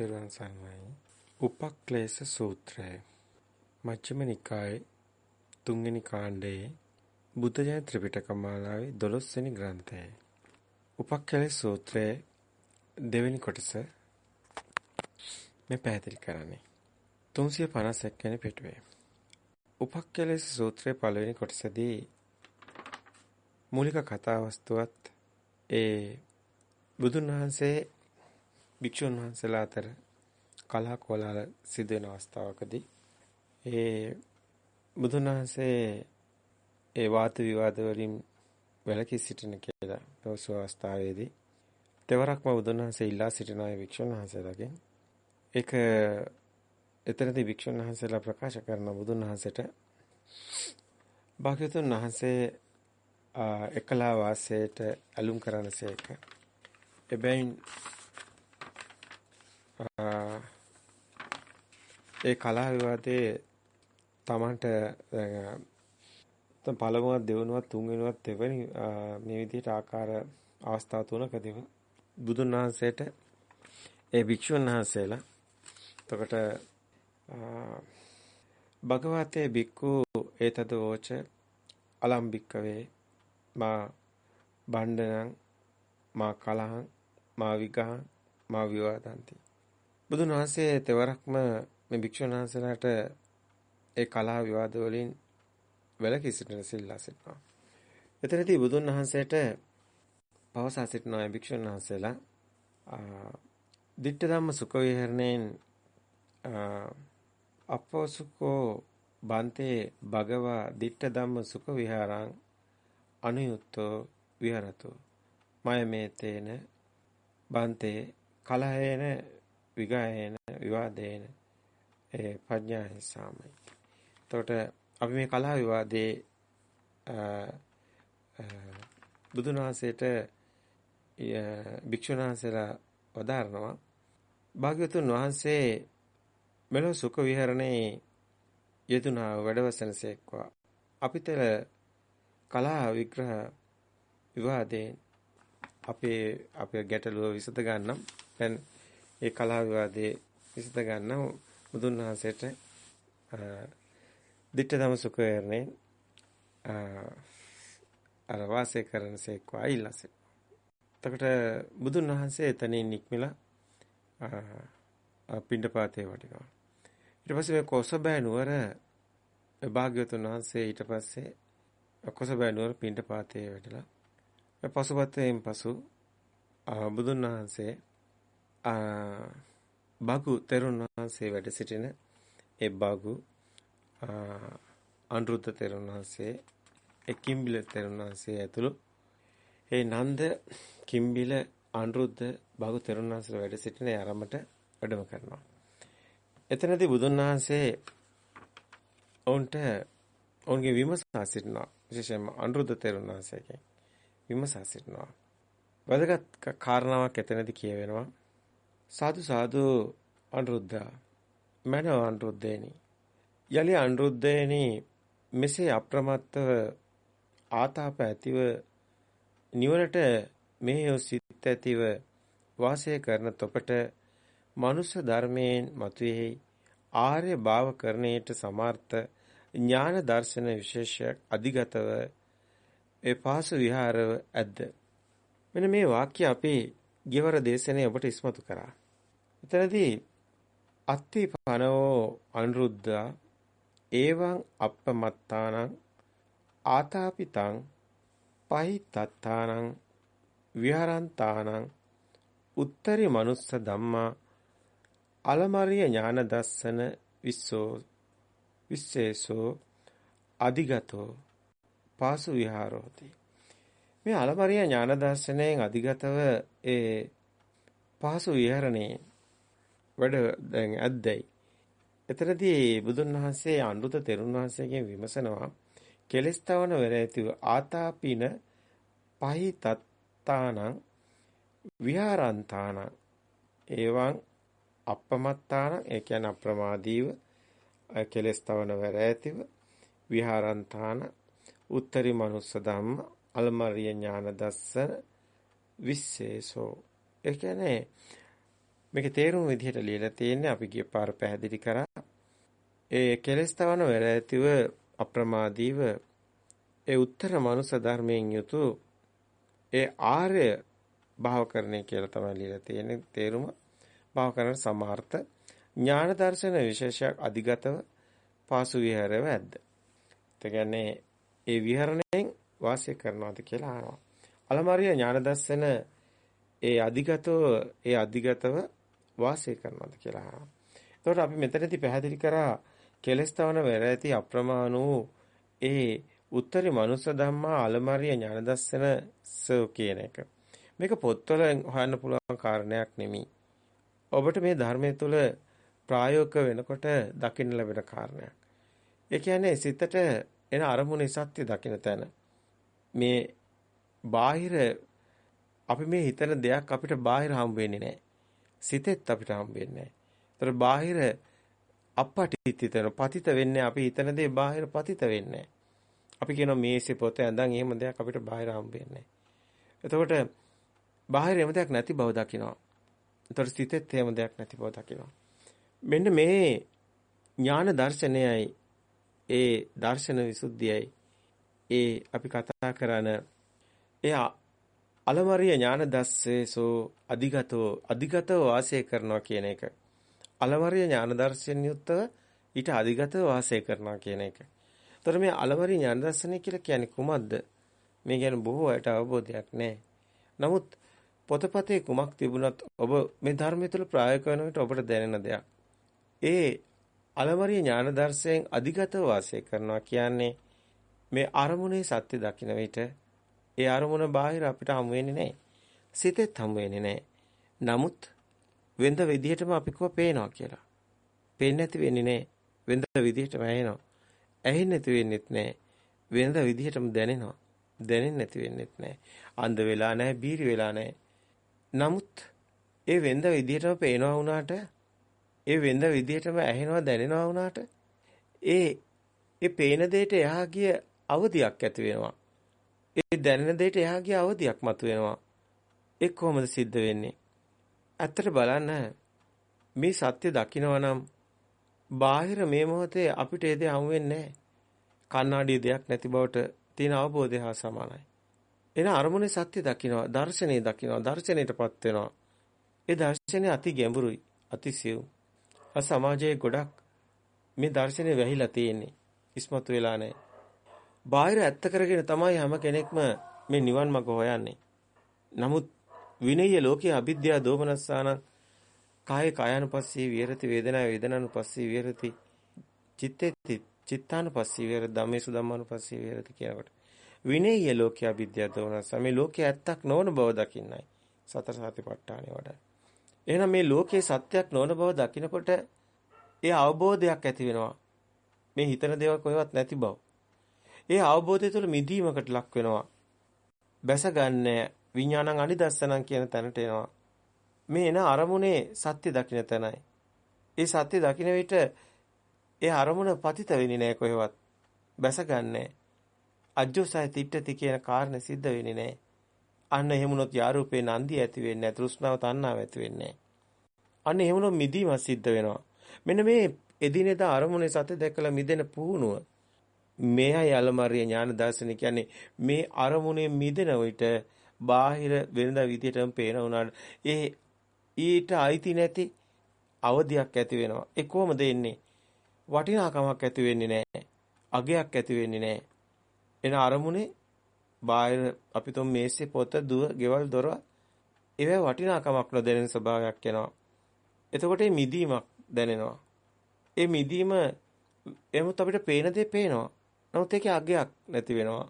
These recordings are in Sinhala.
තෙරුවන් සරණයි. උපක්ලේශ සූත්‍රය. මජ්ක්‍ධිම නිකායේ තුන්වෙනි කාණ්ඩයේ බුද්ධ ජන ත්‍රිපිටක මාලාවේ 12 වෙනි ග්‍රන්ථය. උපක්ලේශ සූත්‍රයේ දෙවෙනි කොටස මේ පැහැදිලි කරන්නේ. 351 වෙනි පිටුවේ. උපක්ලේශ සූත්‍රයේ පළවෙනි කොටසදී මූලික කතා වස්තුවත් ඒ බුදුන් වහන්සේ භික්ෂුන් වහන්සේලා අතර කලහ කොලාල සිදු වෙන අවස්ථාවකදී ඒ බුදුන් වහන්සේ ඒ වාද විවාද වලින් වැළකී සිටින කියලා පවසු අවස්ථාවේදී තෙවරක්ම බුදුන් වහන්සේ ඉල්ලා සිටින අය භික්ෂුන් වහන්සේලාගෙන් ඒක එතනදී භික්ෂුන් වහන්සේලා ප්‍රකාශ කරන බුදුන් වහන්සේට භාග්‍යවතුන් වහන්සේ එකලා වාසයට ඇලුම් කරනසේක. එබැවින් ඒ කලා විවාදයේ Tamanට දැන් පළමුවත් දෙවෙනුවත් තුන්වෙනුවත් දෙවෙනි මේ විදිහට ආකාර අවස්ථා තුනකදී බුදුන් වහන්සේට ඒ භික්ෂුන් වහන්සේලා එතකොට භගවතේ බික්කු ඒතද වෝච අලම්බික්කවේ මා බණ්ඩනං මා කලහං මා විගහං මා විවාදಂತಿ බුදුන් වහන්සේ තෙවරක්ම මේ භික්ෂුන් වහන්සේලාට ඒ කලහ විවාද වලින් වැළකී සිටින සිල්ලා සිටිනවා. එතනදී බුදුන් වහන්සේට පවසා සිටින අය භික්ෂුන් වහන්සේලා ditta ධම්ම සුඛ විහරණයෙන් අපෝසුකෝ බන්තේ භගවා ditta ධම්ම සුඛ විහාරං අනුයුක්තෝ විහරතෝ මයමේතේන බන්තේ කලහේන විගායේන විවාදේන ඒ ප්‍රඥා හිසාමයි. එතකොට අපි මේ කලහ විවාදේ බුදුන් වහන්සේට භික්ෂුන් වහන්සේලා වදාරනවා. භාග්‍යවතුන් වහන්සේ මෙලොව සුඛ විහරණේ යෙදුනා වැඩවසනසේක්වා අපිටල කලහ විග්‍රහ විවාදයෙන් අපේ අපේ ගැටලුව විසඳ ගන්නම් දැන් ඒ කලහ විවාදයේ විසඳ ගන්න බුදුන් වහන්සේට ditta dhamma sukha යන්නේ අර වාසය කරනසේක්වා ඉල්ලසේ. එතකොට බුදුන් වහන්සේ එතනින් නික්මිලා පිණ්ඩපාතේ වටිනවා. ඊට පස්සේ මේ කොසබෑ නුවර භාග්‍යවතුන් වහන්සේ ඊට පස්සේ කොසබෑ නුවර පිණ්ඩපාතේ වැඩලා පසුපතෙන් පසු බුදුන් වහන්සේ බගු තෙරුන් වහන්සේ වැඩ සිටින ඒ බගු අනුරුද්ධ තෙරුන් වහන්සේ ඒ කිම්බිල තෙරුන් වහන්සේ ඇතුළු ඒ නන්ද කිම්බිල අනුරුද්ධ බගු තෙරුන් වහන්සේ වැඩ සිටින ආරම්භට වැඩම කරනවා. එතනදී බුදුන් වහන්සේ ඔවුන්ට ඔවුන්ගේ විමසා සිටිනවා. විශේෂයෙන්ම අනුරුද්ධ තෙරුන් වහන්සේගෙන් විමසා සිටිනවා. වැදගත් කාරණාවක් එතනදී කියවෙනවා. සාදු සාදු අනුරුද්ධා. මනෝ අනුරුද්ධේනි. යලි අනුරුද්ධේනි මෙසේ අප්‍රමත්තව ආතාප ඇතිව නිවනට මෙහෙය සිත් ඇතිව වාසය කරන තොපට මනුෂ්‍ය ධර්මයෙන් මතුවේයි ආර්ය භාවකරණයට සමර්ථ ඥාන දර්ශන විශේෂයක් අධිගතව ඒ පාසු විහාරව ඇද්ද? මෙන්න මේ වාක්‍ය අපේ ගෙවර දේශනේ ඔබට ඉස්මතු කරා. එතනදී අත්ති පනෝ අනුරුද්ධා එවං අප්පමත්තානං ආතාපිතං පහිතත්තානං විහරන්තානං උත්තරි මනුස්ස ධම්මා අලමරිය ඥාන දස්සන විස්සෝ විශේෂෝ අධිගතෝ පාසු විහාරෝති. මේ අලමරිය ඥාන දර්ශනයෙන් අධිගතව ඒ පාසු විහරණේ වැඩ දැන් ඇද්දයි. එතරදී බුදුන් වහන්සේ අනුරුත තෙරුන් වහන්සේගෙන් විමසනවා කෙලස්තවන වෙර ඇතිව ආතාපින පහි තත්තානං විහාරන්තාන එවං අප්පමත්තාන ඒ කියන්නේ අප්‍රමාදීව කෙලස්තවන වෙර ඇතිව විහාරන්තාන උත්තරී මනුස්ස ධම්ම අල්මරිය ඥාන දස්සන විශේෂෝ ඒ කියන්නේ මේකේ තේරුම විදිහට ලියලා තියෙන්නේ අපි ගිය පාර පැහැදිලි කරා. ඒ කෙලස් තවන වෙර ඇතිව අප්‍රමාදීව ඒ උත්තර මනුෂ්‍ය ධර්මයෙන් යුතු ඒ ආර්ය භාවකරණය කියලා තමයි ලියලා තියෙන්නේ තේරුම භාවකරණ සමාර්ථ ඥාන දර්ශන විශේෂයක් අධිගතව පාසු විහරව ඇද්ද. ඒ කියන්නේ ඒ විහරණයෙන් වාසය කරනවාද කියලා අහනවා. අලමාරිය ඥාන දර්ශන ඒ අධිගතව ඒ අධිගතව වාසය කරනවාද කියලා අහනවා. එතකොට අපි මෙතනදී පැහැදිලි කරා කෙලස් තවන වෙර ඇති අප්‍රමාණ වූ ඒ උත්තරී මනුස්ස ධම්මා අලමාරිය ඥාන දර්ශන සෝ කියන එක. මේක පොත්වල හොයන්න පුළුවන් කාරණයක් නෙමෙයි. ඔබට මේ ධර්මයේ තුල ප්‍රායෝගික වෙනකොට දකින්න ලැබෙන කාරණයක්. ඒ කියන්නේ සිතට එන අරමුණේ සත්‍ය දකින්න තැන. මේ බාහිර අපි මේ හිතන දෙයක් අපිට බාහිර හම්බ වෙන්නේ නැහැ. සිතෙත් අපිට හම්බ වෙන්නේ නැහැ. ඒතර බාහිර අපපටිතිතන පතිත වෙන්නේ අපි හිතන දේ බාහිර පතිත වෙන්නේ අපි කියනවා මේසේ පොත ඇඳන් එහෙම දෙයක් අපිට බාහිර හම්බ වෙන්නේ එතකොට බාහිර එහෙම දෙයක් නැති බව දකිනවා. එතකොට සිතෙත් එහෙම දෙයක් නැති බව දකිනවා. මෙන්න මේ ඥාන දර්ශනයයි ඒ දර්ශන විසුද්ධියයි ඒ අපි කතා කරන ඒ අලමරිය ඥාන දස්සේසෝ අධිගතෝ අධිගතව වාසය කරනවා කියන එක. අලමරිය ඥාන දර්ශන යුක්තව ඊට අධිගතව වාසය කරනවා කියන එක. ඒතර මේ අලමරිය ඥාන දර්ශනය කියලා කියන්නේ කුමක්ද? මේ ගැන බොහෝ අයට අවබෝධයක් නැහැ. නමුත් පොතපතේ කුමක් තිබුණත් ඔබ මේ ධර්මය තුළ ප්‍රායෝගික වෙන විට ඔබට දැනෙන දෙයක්. ඒ අලමරිය ඥාන දර්ශයෙන් අධිගතව වාසය කරනවා කියන්නේ මේ අරමුණේ සත්‍ය දකින්න විට ඒ අරමුණ බාහිර අපිට හමු වෙන්නේ නැහැ. සිතෙත් හමු වෙන්නේ නැහැ. නමුත් වෙන්ද විදිහටම අපි කව පේනවා කියලා. පේන්නේ නැති වෙන්නේ නැහැ. වෙන්ද විදිහටම ඇහෙනවා. ඇහෙන්නේ නැති වෙන්නේත් නැහැ. වෙන්ද විදිහටම දැනෙනවා. දැනෙන්නේ නැති වෙන්නේත් නැහැ. අන්ධ වෙලා නැහැ, බීරි වෙලා නැහැ. නමුත් ඒ වෙන්ද විදිහටම පේනවා වුණාට ඒ වෙන්ද විදිහටම ඇහෙනවා දැනෙනවා වුණාට ඒ ඒ පේන දෙයට එහා ගිය අවදියක් ඇති වෙනවා. ඒ දැනෙන දෙයට එහා ගිය අවදියක් මතුවෙනවා. ඒ කොහොමද සිද්ධ වෙන්නේ? ඇත්තට බලන්න මේ සත්‍ය දකිනවා නම් බාහිර මේ මොහොතේ අපිට ඒ දේ හමු වෙන්නේ නැහැ. කණ්ණාඩිය දෙයක් නැති බවට තියෙන අවබෝධය හා සමානයි. එන අරමුණේ සත්‍ය දකිනවා, දර්ශනේ දකිනවා, දර්ශනයටපත් වෙනවා. ඒ දර්ශනේ අති ගැඹුරුයි, අති සියුම්. අ සමාජයේ ගොඩක් මේ දර්ශනේ වැහිලා තියෙන්නේ. ඉස්මතු වෙලා නැහැ. බාහිර ඇත්ත කරගෙන තමයි හැම කෙනෙක්ම මේ නිවන් මඟ හොයන්නේ. නමුත් විනය්‍ය ලෝකයේ අවිද්‍යාව දෝමනස්සාන කාය කායानुපස්සී විහෙරති වේදනා වේදනානුපස්සී විහෙරති චිත්තේති චිත්තානුපස්සී විහෙරති ධම්මේසු ධම්මානුපස්සී විහෙරති කියනකොට විනය්‍ය ලෝකයේ අවිද්‍යාව දෝමනස්සා මේ ලෝකයේ ඇත්තක් නොවන බව දකින්නයි සතර සතිපට්ඨානෙ වඩා එහෙනම් මේ ලෝකයේ සත්‍යයක් නොවන බව දකිනකොට ඒ අවබෝධයක් ඇති වෙනවා. මේ හිතන දේවල් කොහෙවත් නැති බව. ඒ අවබෝධය තුළ මිදීමකට ලක් වෙනවා. බැස ගන්න විඥානං අනිදස්සනං කියන තැනට එනවා. මේ එන අරමුණේ සත්‍ය දකින්න තැනයි. ඒ සත්‍ය දකින්න විට ඒ අරමුණ පතිත වෙන්නේ නැහැ කොහෙවත්. බැස ගන්නෑ. අජ්ජෝසය තිට්ඨති කියන කාරණේ සිද්ධ වෙන්නේ නැහැ. අන්න එහෙමුනොත් යාරූපේ නන්දි ඇති වෙන්නේ නැහැ. තෘෂ්ණාව තණ්හාව ඇති වෙන්නේ අන්න එහෙමුනොත් මිදීම සිද්ධ වෙනවා. මෙන්න මේ එදිනෙදා අරමුණේ සත්‍ය දැකලා මිදෙන පුහුණුව මේයි අලමරිය ඥාන දර්ශන කියන්නේ මේ අරමුණේ මිදෙන විට බාහිර වෙනදා විදියටම පේන උනාට ඒ ඊට අයිති නැති අවදියක් ඇති වෙනවා. ඒ කොහොමද එන්නේ? වටිනාකමක් ඇති වෙන්නේ නැහැ. අගයක් ඇති වෙන්නේ නැහැ. එන අරමුණේ බාහිර අපි තුන් මේසේ පොත දුව ගෙවල් දොර ඒවා වටිනාකමක් නොදැනෙන ස්වභාවයක් එනවා. එතකොට මේ මිදීමක් දැනෙනවා. ඒ මිදීම එමුත් අපිට පේන දේ පේනවා. නමුත් ඒකේ අගයක් නැති වෙනවා.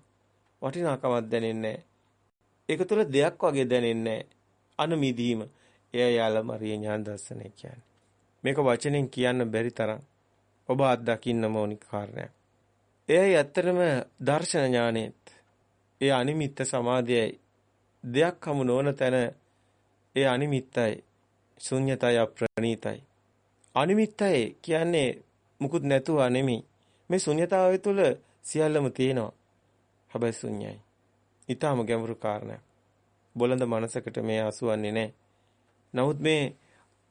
වටිනාකමක් දැනෙන්නේ ඒක තුළ දෙයක් වගේ දැනෙන්නේ අනු මිදීම. එය යාල මරිය ඥාන දර්ශනය කියන්නේ. මේක වචනෙන් කියන්න බැරි තරම් ඔබ අත්දකින්න ඕනි කාරණයක්. එයයි ඇත්තටම දර්ශන ඥානෙත් ඒ අනිමිත්ත සමාධියයි දෙයක් හමු නොවන තැන ඒ අනිමිත්තයි ශුන්‍යතය ප්‍රණීතයි අනිමිත්තයි කියන්නේ මුකුත් නැතුව නෙමෙයි මේ ශුන්‍යතාවය තුළ සියල්ලම තියෙනවා හැබැයි ශුන්‍යයි ඊටාම ගැඹුරු කාරණයක් බොළඳ මනසකට මේ අසුවන්නේ නැහැ නමුත් මේ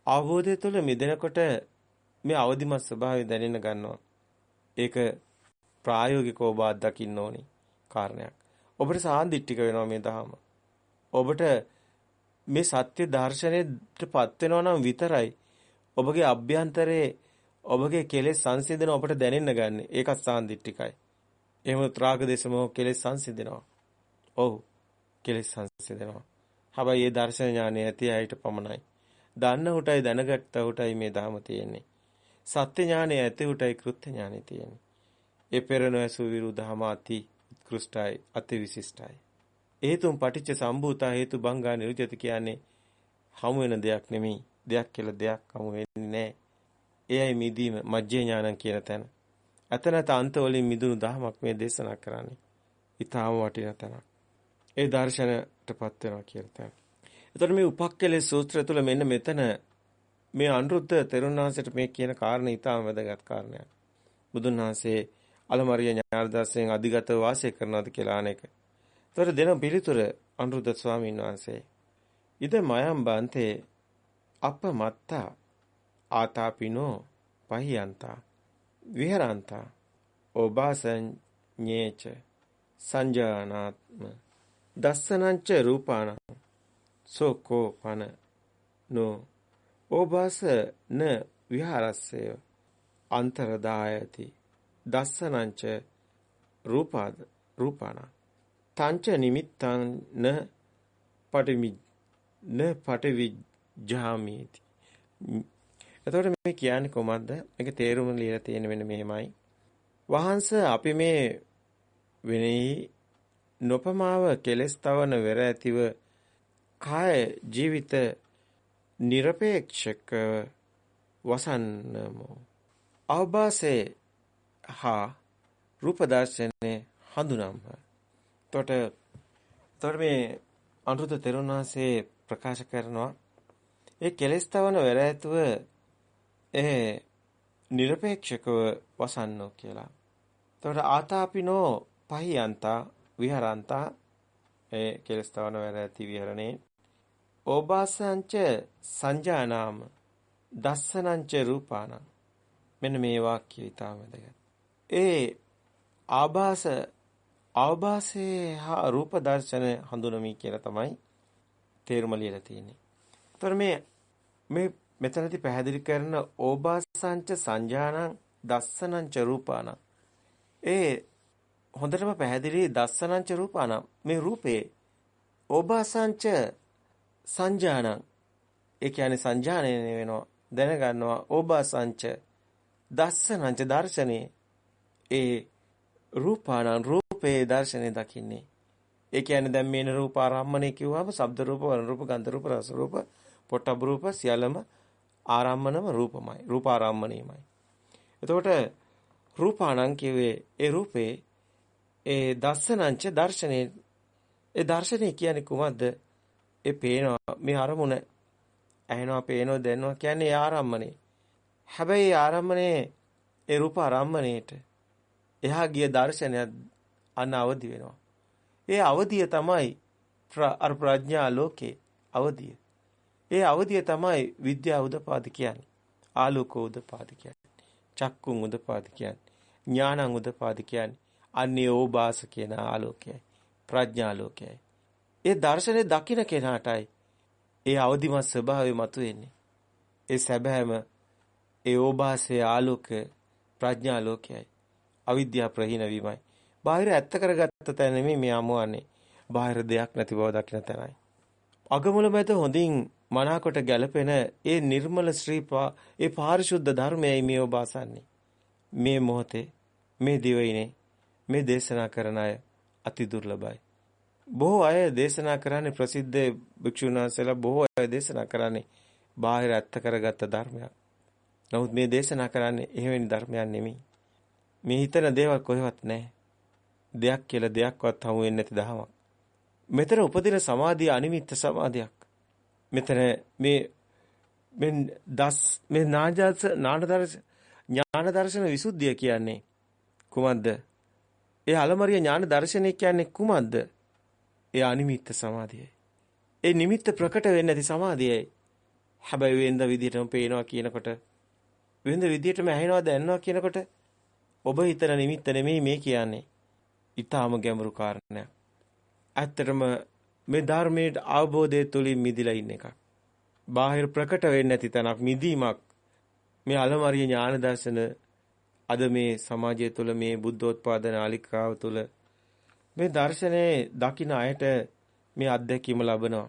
අවබෝධය තුළ මිදෙනකොට මේ අවදිමත් ස්වභාවය දැනෙන්න ගන්නවා. ඒක ප්‍රායෝගිකව ඔබ අත්දකින්න ඕනි කාරණයක්. ඔබට සාන්දිටික වෙනවා මේ ධහම. ඔබට මේ සත්‍ය දර්ශනයටපත් වෙනවා නම් විතරයි ඔබගේ අභ්‍යන්තරයේ ඔබගේ කෙලෙස් සංසිඳන ඔබට දැනෙන්න ගන්න. ඒකත් සාන්දිටිකයි. එහෙම ත්‍රාග දේශමෝ කෙලෙස් සංසිඳනවා. ඔව්. කෙලෙස් සංසිඳනවා. හැබැයි ඒ දර්ශන ඥානය ඇති අයට පමණයි. දන්න උටයි දැනගත්ත උටයි මේ ධහම තියෙන්නේ. සත්‍ය ඥානය ඇති උටයි කෘත්‍ය ඥානය තියෙන්නේ. ඒ පෙර නොඇසු විරු ධහම අති උත්කෘෂ්ටයි අති විශිෂ්ටයි. හේතුම් පටිච්ච සම්භූතා හේතු බංගා නිරුජති කියන්නේ හමු වෙන දෙයක් නෙමෙයි. දෙයක් කියලා දෙයක් හමු වෙන්නේ නැහැ. එයයි මිදීම මජ්ජේ ඥානං කියන තැන. අතනත අන්ත වලින් මිදුණු දහමක් මේ දේශනා කරන්නේ. ඊටාම වටින තැනක්. ඒ දර්ශනයටපත් වෙනවා කියන තැන. එතකොට මේ උපක්කලේ සූත්‍රය තුළ මෙන්න මෙතන මේ අනුරුද්ධ තෙරුණාංශයට මේ කියන කාරණේ ඊටාම වැදගත් කාරණයක්. බුදුන් වහන්සේ අලමරිය ඥානදාසයෙන් අධිගත වාසය කරනවාද කියලා අනේක. එතකොට දෙන පිළිතුර අනුරුද්ධ ස්වාමීන් වහන්සේ ඉද මයම් බන්තේ අප මත්තා ආතාපිනෝ පහියන්තා විහරන්තා. ඔබාසඤ්ඤේච සංජානාත්ම. දස්සනංච රූපාණ සෝකෝ පන නෝ. ඕබාස න විහාරස්සය අන්තරදායති. දස්සනංච රූපාද රූපාණ. තංච නිමිත්තං න පටිමි න පටිවිජ්ජාමීති එතකොට මේ කියන්නේ කොහොමද? මේකේ තේරුම ලියලා තියෙන වෙන මෙහෙමයි. වහන්ස අපි මේ වෙනෙහි නොපමාව කෙලස් තවන වෙර ඇතිව කාය ජීවිත নিরপেক্ষක වසන්නමු අවබාසේ හා රූප දර්ශනේ හඳුනම්හ. එතකොට එතකොට මේ අනුරුද්ධ තෙරුණාසේ ප්‍රකාශ කරනවා ඒ කෙලස් තවන වෙර ඇතුව ඒ নিরপেক্ষකව වසන්නෝ කියලා. එතකොට ආතාපිනෝ පහියන්තා විහරන්තා ඒ කෙලස්තවන වැර ඇති විහරණේ ඕබාසංච සංජානාම දස්සනංච රූපානං මෙන්න මේ වාක්‍යය ඊටම වැදගත්. ඒ ආభాස ආభాසයේ හා රූප දර්ශන හඳුනමි කියලා තමයි තේරුම ලියලා තියෙන්නේ. ඒතර මේ මේ මෙතනදී පැහැදිලි කරන ඕබාසංච සංජානං දස්සනංච රූපානං ඒ හොඳටම පැහැදිලි දස්සනංච රූපානං මේ රූපේ ඕබාසංච සංජානං. ඒ කියන්නේ සංජානනය වෙනවා. දැනගන්නවා ඕබාසංච දස්සනංච දර්ශනේ ඒ රූපානං රූපේ දර්ශනේ දකින්නේ. ඒ කියන්නේ දැන් මේන රූපාරම්මනේ කිව්වම ශබ්ද රූප වර්ණ රූප ගන්ධ රූප රස රූප පොට්ටබ් රූප සියල්ලම ආරම්මනම රූපමයි රූපාරම්මණයමයි එතකොට රූපාණං කියවේ ඒ රූපේ ඒ දස්සනංච දර්ශනේ ඒ දර්ශනේ කියන්නේ කුමක්ද? ඒ පේනවා මේ අරමුණ ඇහෙනවා පේනවා දැනනවා කියන්නේ ආරම්මනේ හැබැයි ආරම්මනේ ඒ රූප ආරම්මණයට එහා ගිය දර්ශනය අන්න අවදි වෙනවා. ඒ අවදිය තමයි අර ප්‍රඥා ලෝකේ අවදිය. ඒ අවදිය තමයි විද්‍යා උදපාද කියන්නේ. ආලෝක උදපාද කියන්නේ. චක්කුන් උදපාද කියන්නේ. ඥානං උදපාද කියන්නේ. අන්නේ ඕබාස කියන ආලෝකයයි. ප්‍රඥා ලෝකයයි. ඒ දර්ශනේ දකින්න කෙනාටයි ඒ අවදිමත් ස්වභාවය මතුවෙන්නේ. ඒ සැබෑම ඒ ඕබාසයේ ආලෝක ප්‍රඥා ලෝකයයි. අවිද්‍යාව ප්‍රහීන වීමයි. බාහිර ඇත්ත කරගත්ත තැන නෙමෙයි මේ අමුවන්නේ. බාහිර දෙයක් නැති බව දකින්න තැනයි. අගමුල මැද හොඳින් මනාකොට ගැලපෙන ඒ නිර්මල ශ්‍රීපා ඒ පාරිශුද්ධ ධර්මයයි මේ ඔබ අසන්නේ. මේ මොහොතේ මේ දිවයිනේ මේ දේශනා කරන අය අති දුර්ලභයි. බොහෝ අය දේශනා කරන්නේ ප්‍රසිද්ධ භික්ෂුන් වහන්සේලා බොහෝ අය දේශනා කරන්නේ බාහිර ඇත්ත කරගත්ත ධර්මයක්. නමුත් මේ දේශනා කරන්නේ එහෙවෙනි ධර්මයක් නෙමෙයි. මේ හිතන දේවල් කොහෙවත් නැහැ. දෙයක් කියලා දෙයක්වත් හමු වෙන්නේ නැති දහමක්. මෙතන උපදින සමාධිය අනිමිත්ත සමාධියක්. මෙතන මේ මේ දස් මේ නාජාස නානදර්ශ ඥාන දර්ශන විසුද්ධිය කියන්නේ කුමක්ද? ඒ අලමරිය ඥාන දර්ශනය කියන්නේ කුමක්ද? ඒ අනිමිත්ත සමාධියයි. ඒ නිමිත්ත ප්‍රකට වෙන්නේ නැති සමාධියයි. හැබැයි වෙන්ද විදිහටම පේනවා කියනකොට වෙන්ද විදිහටම ඇහෙනවා දැනනවා කියනකොට ඔබ හිතන නිමිත්ත නෙමෙයි මේ කියන්නේ. ඊටාම ගැඹුරු කාරණයක්. ඇත්තටම මේ ධර්මයේ අවබෝධය තුලින් මිදිලා ඉන්න එකක්. බාහිර ප්‍රකට වෙන්නේ නැති තැනක් මිදීමක්. මේ අලමරිය ඥාන දර්ශන අද මේ සමාජය තුළ මේ බුද්ධෝත්පාද නාලිකාව තුළ මේ දර්ශනේ දකින අයට මේ අත්දැකීම ලබනවා.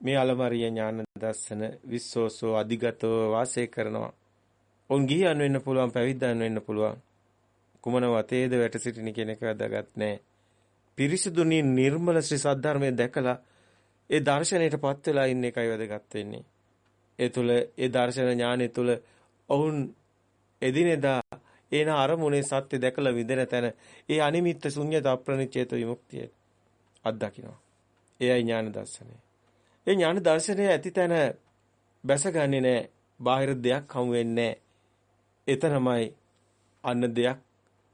මේ අලමරිය ඥාන දර්ශන විශ්වෝසෝ අධිගතව වාසය කරනවා. උන් ගියන් වෙන්න පුළුවන් පැවිද්දන් වෙන්න පුළුවන්. කුමන වතේද වැට සිටින කෙනෙක් වැදගත් නැහැ. පිරිසිදුනි නිර්මල ශ්‍රී සද්ධර්මයේ දැකලා ඒ දර්ශනයටපත් වෙලා ඉන්න එකයි වැදගත් වෙන්නේ. ඒ තුල ඒ දර්ශන ඥානෙ තුල ඔවුන් එදිනෙදා එන අරමුණේ සත්‍ය දැකලා විඳින තැන ඒ අනිමිත්ත ශුන්‍යත අප්‍රණිච්ඡේත විමුක්තිය අත්දකින්නවා. එයයි ඥාන දර්ශනය. ඒ ඥාන දර්ශනය ඇති තැන බැසගන්නේ නැහැ. බාහිර දෙයක් හමු වෙන්නේ එතනමයි අන්න දෙයක්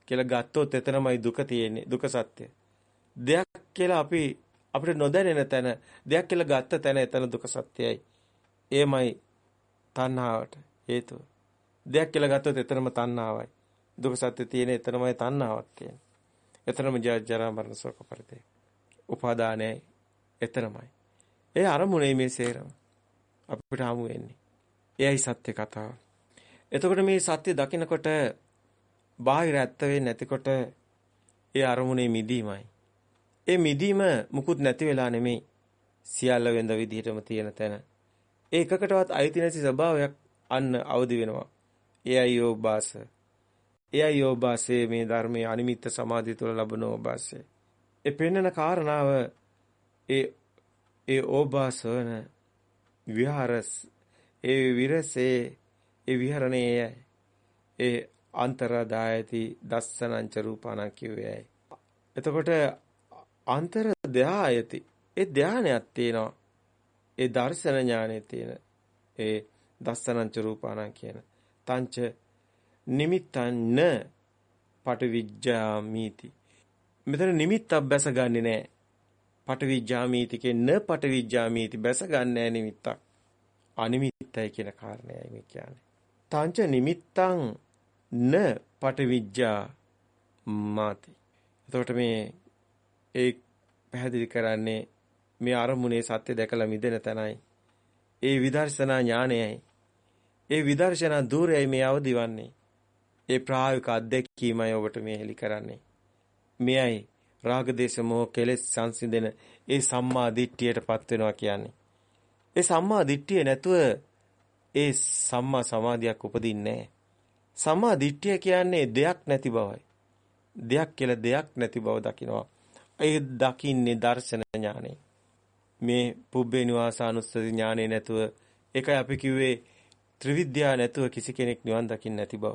කියලා ගත්තොත් එතනමයි දුක තියෙන්නේ. දුක සත්‍ය. දෙයක් කියලා අපි අපිට නොදැනෙන තැන දෙයක් කියලා ගත්ත තැන එතන දුක සත්‍යයි. එයමයි තණ්හාවට හේතුව. දෙයක් කියලා ගත්තොත් එතනම තණ්හාවයි. දුක සත්‍ය තියෙන එතනමයි තණ්හාවක් කියන්නේ. එතනම ජරා මරණ ශෝක පරිදේ. උපාදානයයි එතනමයි. ඒ අරමුණේ මේ සේරම අපිට හමු වෙන්නේ. එයයි සත්‍ය කතාව. එතකොට මේ සත්‍ය දකිනකොට බාහිර ඇත්ත වෙන්නේ නැතිකොට ඒ අරමුණේ මිදීමයි. ඒ මිදීම මුකුත් නැති වෙලා නෙමෙයි. සියල්ල වෙනද විදිහටම තියෙන තැන. ඒ එකකටවත් අයිති නැති ස්වභාවයක් අන්න අවදි වෙනවා. එයයි යෝබාස. එයයි යෝබාසේ මේ ධර්මයේ අනිමිත්ත සමාධිය තුළ ලබන ඕබාසය. ඒ පෙන්වන කාරණාව ඒ ඒ ඕබාසවන විහාරස් ඒ විරසේ ඒ විහරණයේ ඒ අන්තරදායති දස්සනංච රූපාණං කියුවේයි. එතකොට අන්තර ධායති ඒ ධානයක් තියෙනවා. ඒ දර්ශන ඥානෙ තියෙන ඒ දස්සනංච රූපාණං කියන තංච නිමිත්තන්න පටවිජ්ජාමීති. මෙතන නිමිත්තක් බැස ගන්නෙ නෑ. පටවිජ්ජාමීතිකේ න පටවිජ්ජාමීති බැස ගන්නෑ නිමිත්තක්. අනිමිත්තයි කියන කාරණයයි මේ කියන්නේ. තංච නිමිත්තං න පටවිජ්ජා මාති. එතකොට මේ ඒ පැහැදිලි කරන්නේ මේ අරමුණේ සත්‍ය දැකලා මිදෙන තැනයි. ඒ විදර්ශනා ඥානයයි. ඒ විදර්ශනා ධූරයයි මේ අවදිවන්නේ. ඒ ප්‍රායෝගික අත්දැකීමයි ඔබට මේ හෙලි කරන්නේ. මෙයයි රාග දේශ මොහ කෙලෙස් සංසිඳෙන ඒ සම්මා දිට්ඨියටපත් වෙනවා කියන්නේ. ඒ සම්මා දිට්ඨිය නැතුව ඒ සම්මා සමාධියක් උපදින්නේ නැහැ. සම්මා දිට්ඨිය කියන්නේ දෙයක් නැති බවයි. දෙයක් කියලා දෙයක් නැති බව දකිනවා. ඒ දකින්නේ දර්ශන ඥානෙ. මේ පුබ්බේ නිවාසානුස්සති ඥානෙ නැතුව ඒකයි අපි කිව්වේ ත්‍රිවිද්‍යා නැතුව කිසි කෙනෙක් නිවන් දකින්න නැති බව.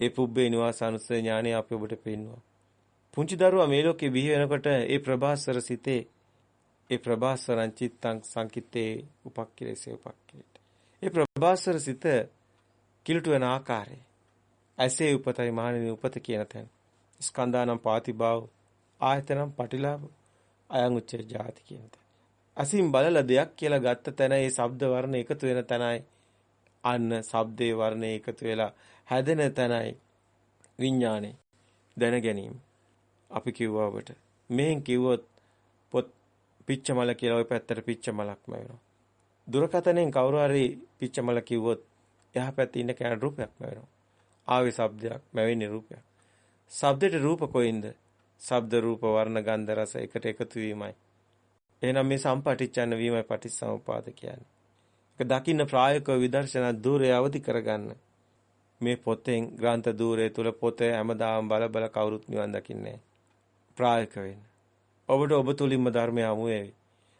ඒ පුබ්බේ නිවාසානුස්සති ඥානෙ අපි ඔබට පෙන්වනවා. පුංචි දරුවා මේ ලෝකේ බිහි වෙනකොට ඒ ප්‍රභාස්වර සිතේ ඒ ප්‍රභාස්වරං චිත්තං සංකිතේ උපක්ඛිරේසේ උපක්ඛිරේට. ඒ ප්‍රභාස්වර සිත කිලුට වෙන ආකාරය. ඇසේ උපතයි මහණෙනි උපත කියන තැන. ස්කන්ධානම් පාතිභාව ආයතනම් පටිලාභ අයං උච්චේ ජාති කියන තැන. අසින් බලලා දෙයක් කියලා ගත්ත තැන ඒ ශබ්ද වර්ණ එකතු වෙන තැනයි අන්න ශබ්දේ වර්ණ එකතු වෙලා හැදෙන තැනයි විඥානේ දැන ගැනීම. අපි කිව්වා ඔබට. මෙහෙන් කිව්වොත් පොත් පිච්චමල කියලා ওই පැත්තට පිච්චමලක්ම වෙනවා. දුරකතනෙන් කවුරු හරි පිච්චමල කිව්වොත් එහා පැත්තේ ඉන්න කැන රූපයක්ම වෙනවා. ආවේ ශබ්දයක්, මැවෙන්නේ රූපයක්. ශබ්දෙට රූප කොයින්ද? ශබ්ද රූප වර්ණ ගන්ධ රස එකට එකතු වීමයි. එහෙනම් මේ සම්පටිච්ඡන්න වීමයි පටිච්චසමුපාද කියන්නේ. ඒක දකින්න ප්‍රායෝගික විදර්ශනා ධූරය අවදි කරගන්න. මේ පොතෙන් ග්‍රන්ථ ධූරය තුල පොතේ හැමදාම බල බල කවුරුත් නිවන් දකින්නේ ප්‍රායෝගික වෙන්න. ඔබට ඔබ තුලින්ම ධර්මය හමු වේවි.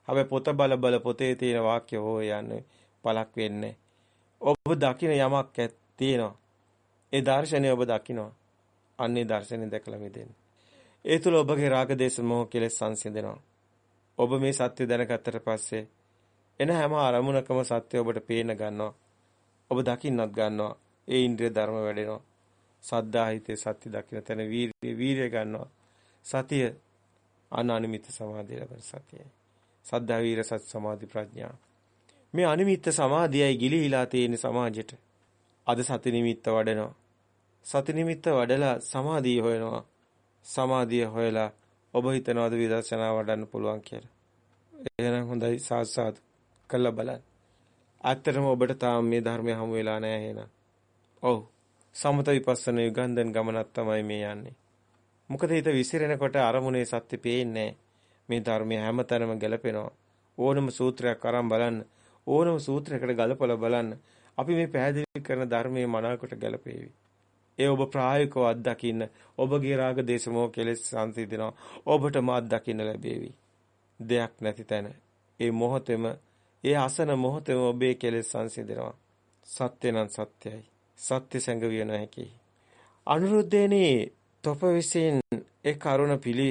හැබැයි පොත බල බල පොතේ තියෙන වාක්‍ය හෝ යන්නේ පළක් වෙන්නේ. ඔබ දකින යමක් තියෙනවා. ඒ දර්ශනය ඔබ දකිනවා. අන්නේ දර්ශනය දැකලා මිදෙන්න. ඒ තුල ඔබගේ රාග දේශ මොහ කෙලෙස් සංසිඳෙනවා. ඔබ මේ සත්‍ය දැනගත්තට පස්සේ එන හැම අරමුණකම සත්‍ය ඔබට පේන ගන්නවා. ඔබ දකින්නත් ගන්නවා. ඒ ඉන්ද්‍රිය ධර්ම වැඩෙනවා. සද්ධාහිතේ සත්‍ය දකින්න තැන වීර්ය වීර්ය ගන්නවා. සතිය අනානිමිත සමාධිය ලැබෙන සතියයි. සද්ධා වීර සත් සමාධි ප්‍රඥා. මේ අනිමිත්ත සමාධියයි ගිලිහිලා තියෙන සමාජෙට. අද සති නිමිත්ත වඩනවා. සති නිමිත්ත වඩලා සමාධිය හොයනවා. සමාධිය හොයලා ඔබ හිතනවාද විදර්ශනා වඩන්න පුළුවන් කියලා. එහෙනම් හොඳයි සාසාද කළා බලන්න. ඇත්තටම ඔබට තාම මේ ධර්මය හමු වෙලා නැහැ එහෙනම්. ඔව්. සමත විපස්සන යුගන්ධන් ගමනක් තමයි මේ යන්නේ. මොකද හිත විසිරෙනකොට අරමුණේ සත්‍ය පේන්නේ මේ ධර්මය හැමතැනම ගැලපෙනවා. ඕනම සූත්‍රයක් අරන් බලන්න. ඕනම සූත්‍රයකට ගලපලා බලන්න. අපි මේ පැහැදිලි කරන ධර්මයේ මනාවකට ගැලපේවි. ඒ ඔබ ප්‍රායෝගිකව අත්දකින්න ඔබගේ රාග දේශ මොහ කෙලෙස් සංසිඳනවා. ඔබටම අත්දකින්න ලැබේවි. දෙයක් නැති තැන. ඒ මොහොතෙම ඒ අසන මොහොතෙම ඔබේ කෙලෙස් සංසිඳනවා. සත්‍ය නම් සත්‍යයි. සත්‍ය සංගවිය නොහැකි. අනුරුද්ධේනි තොප විසින් ඒ කරුණ පිළි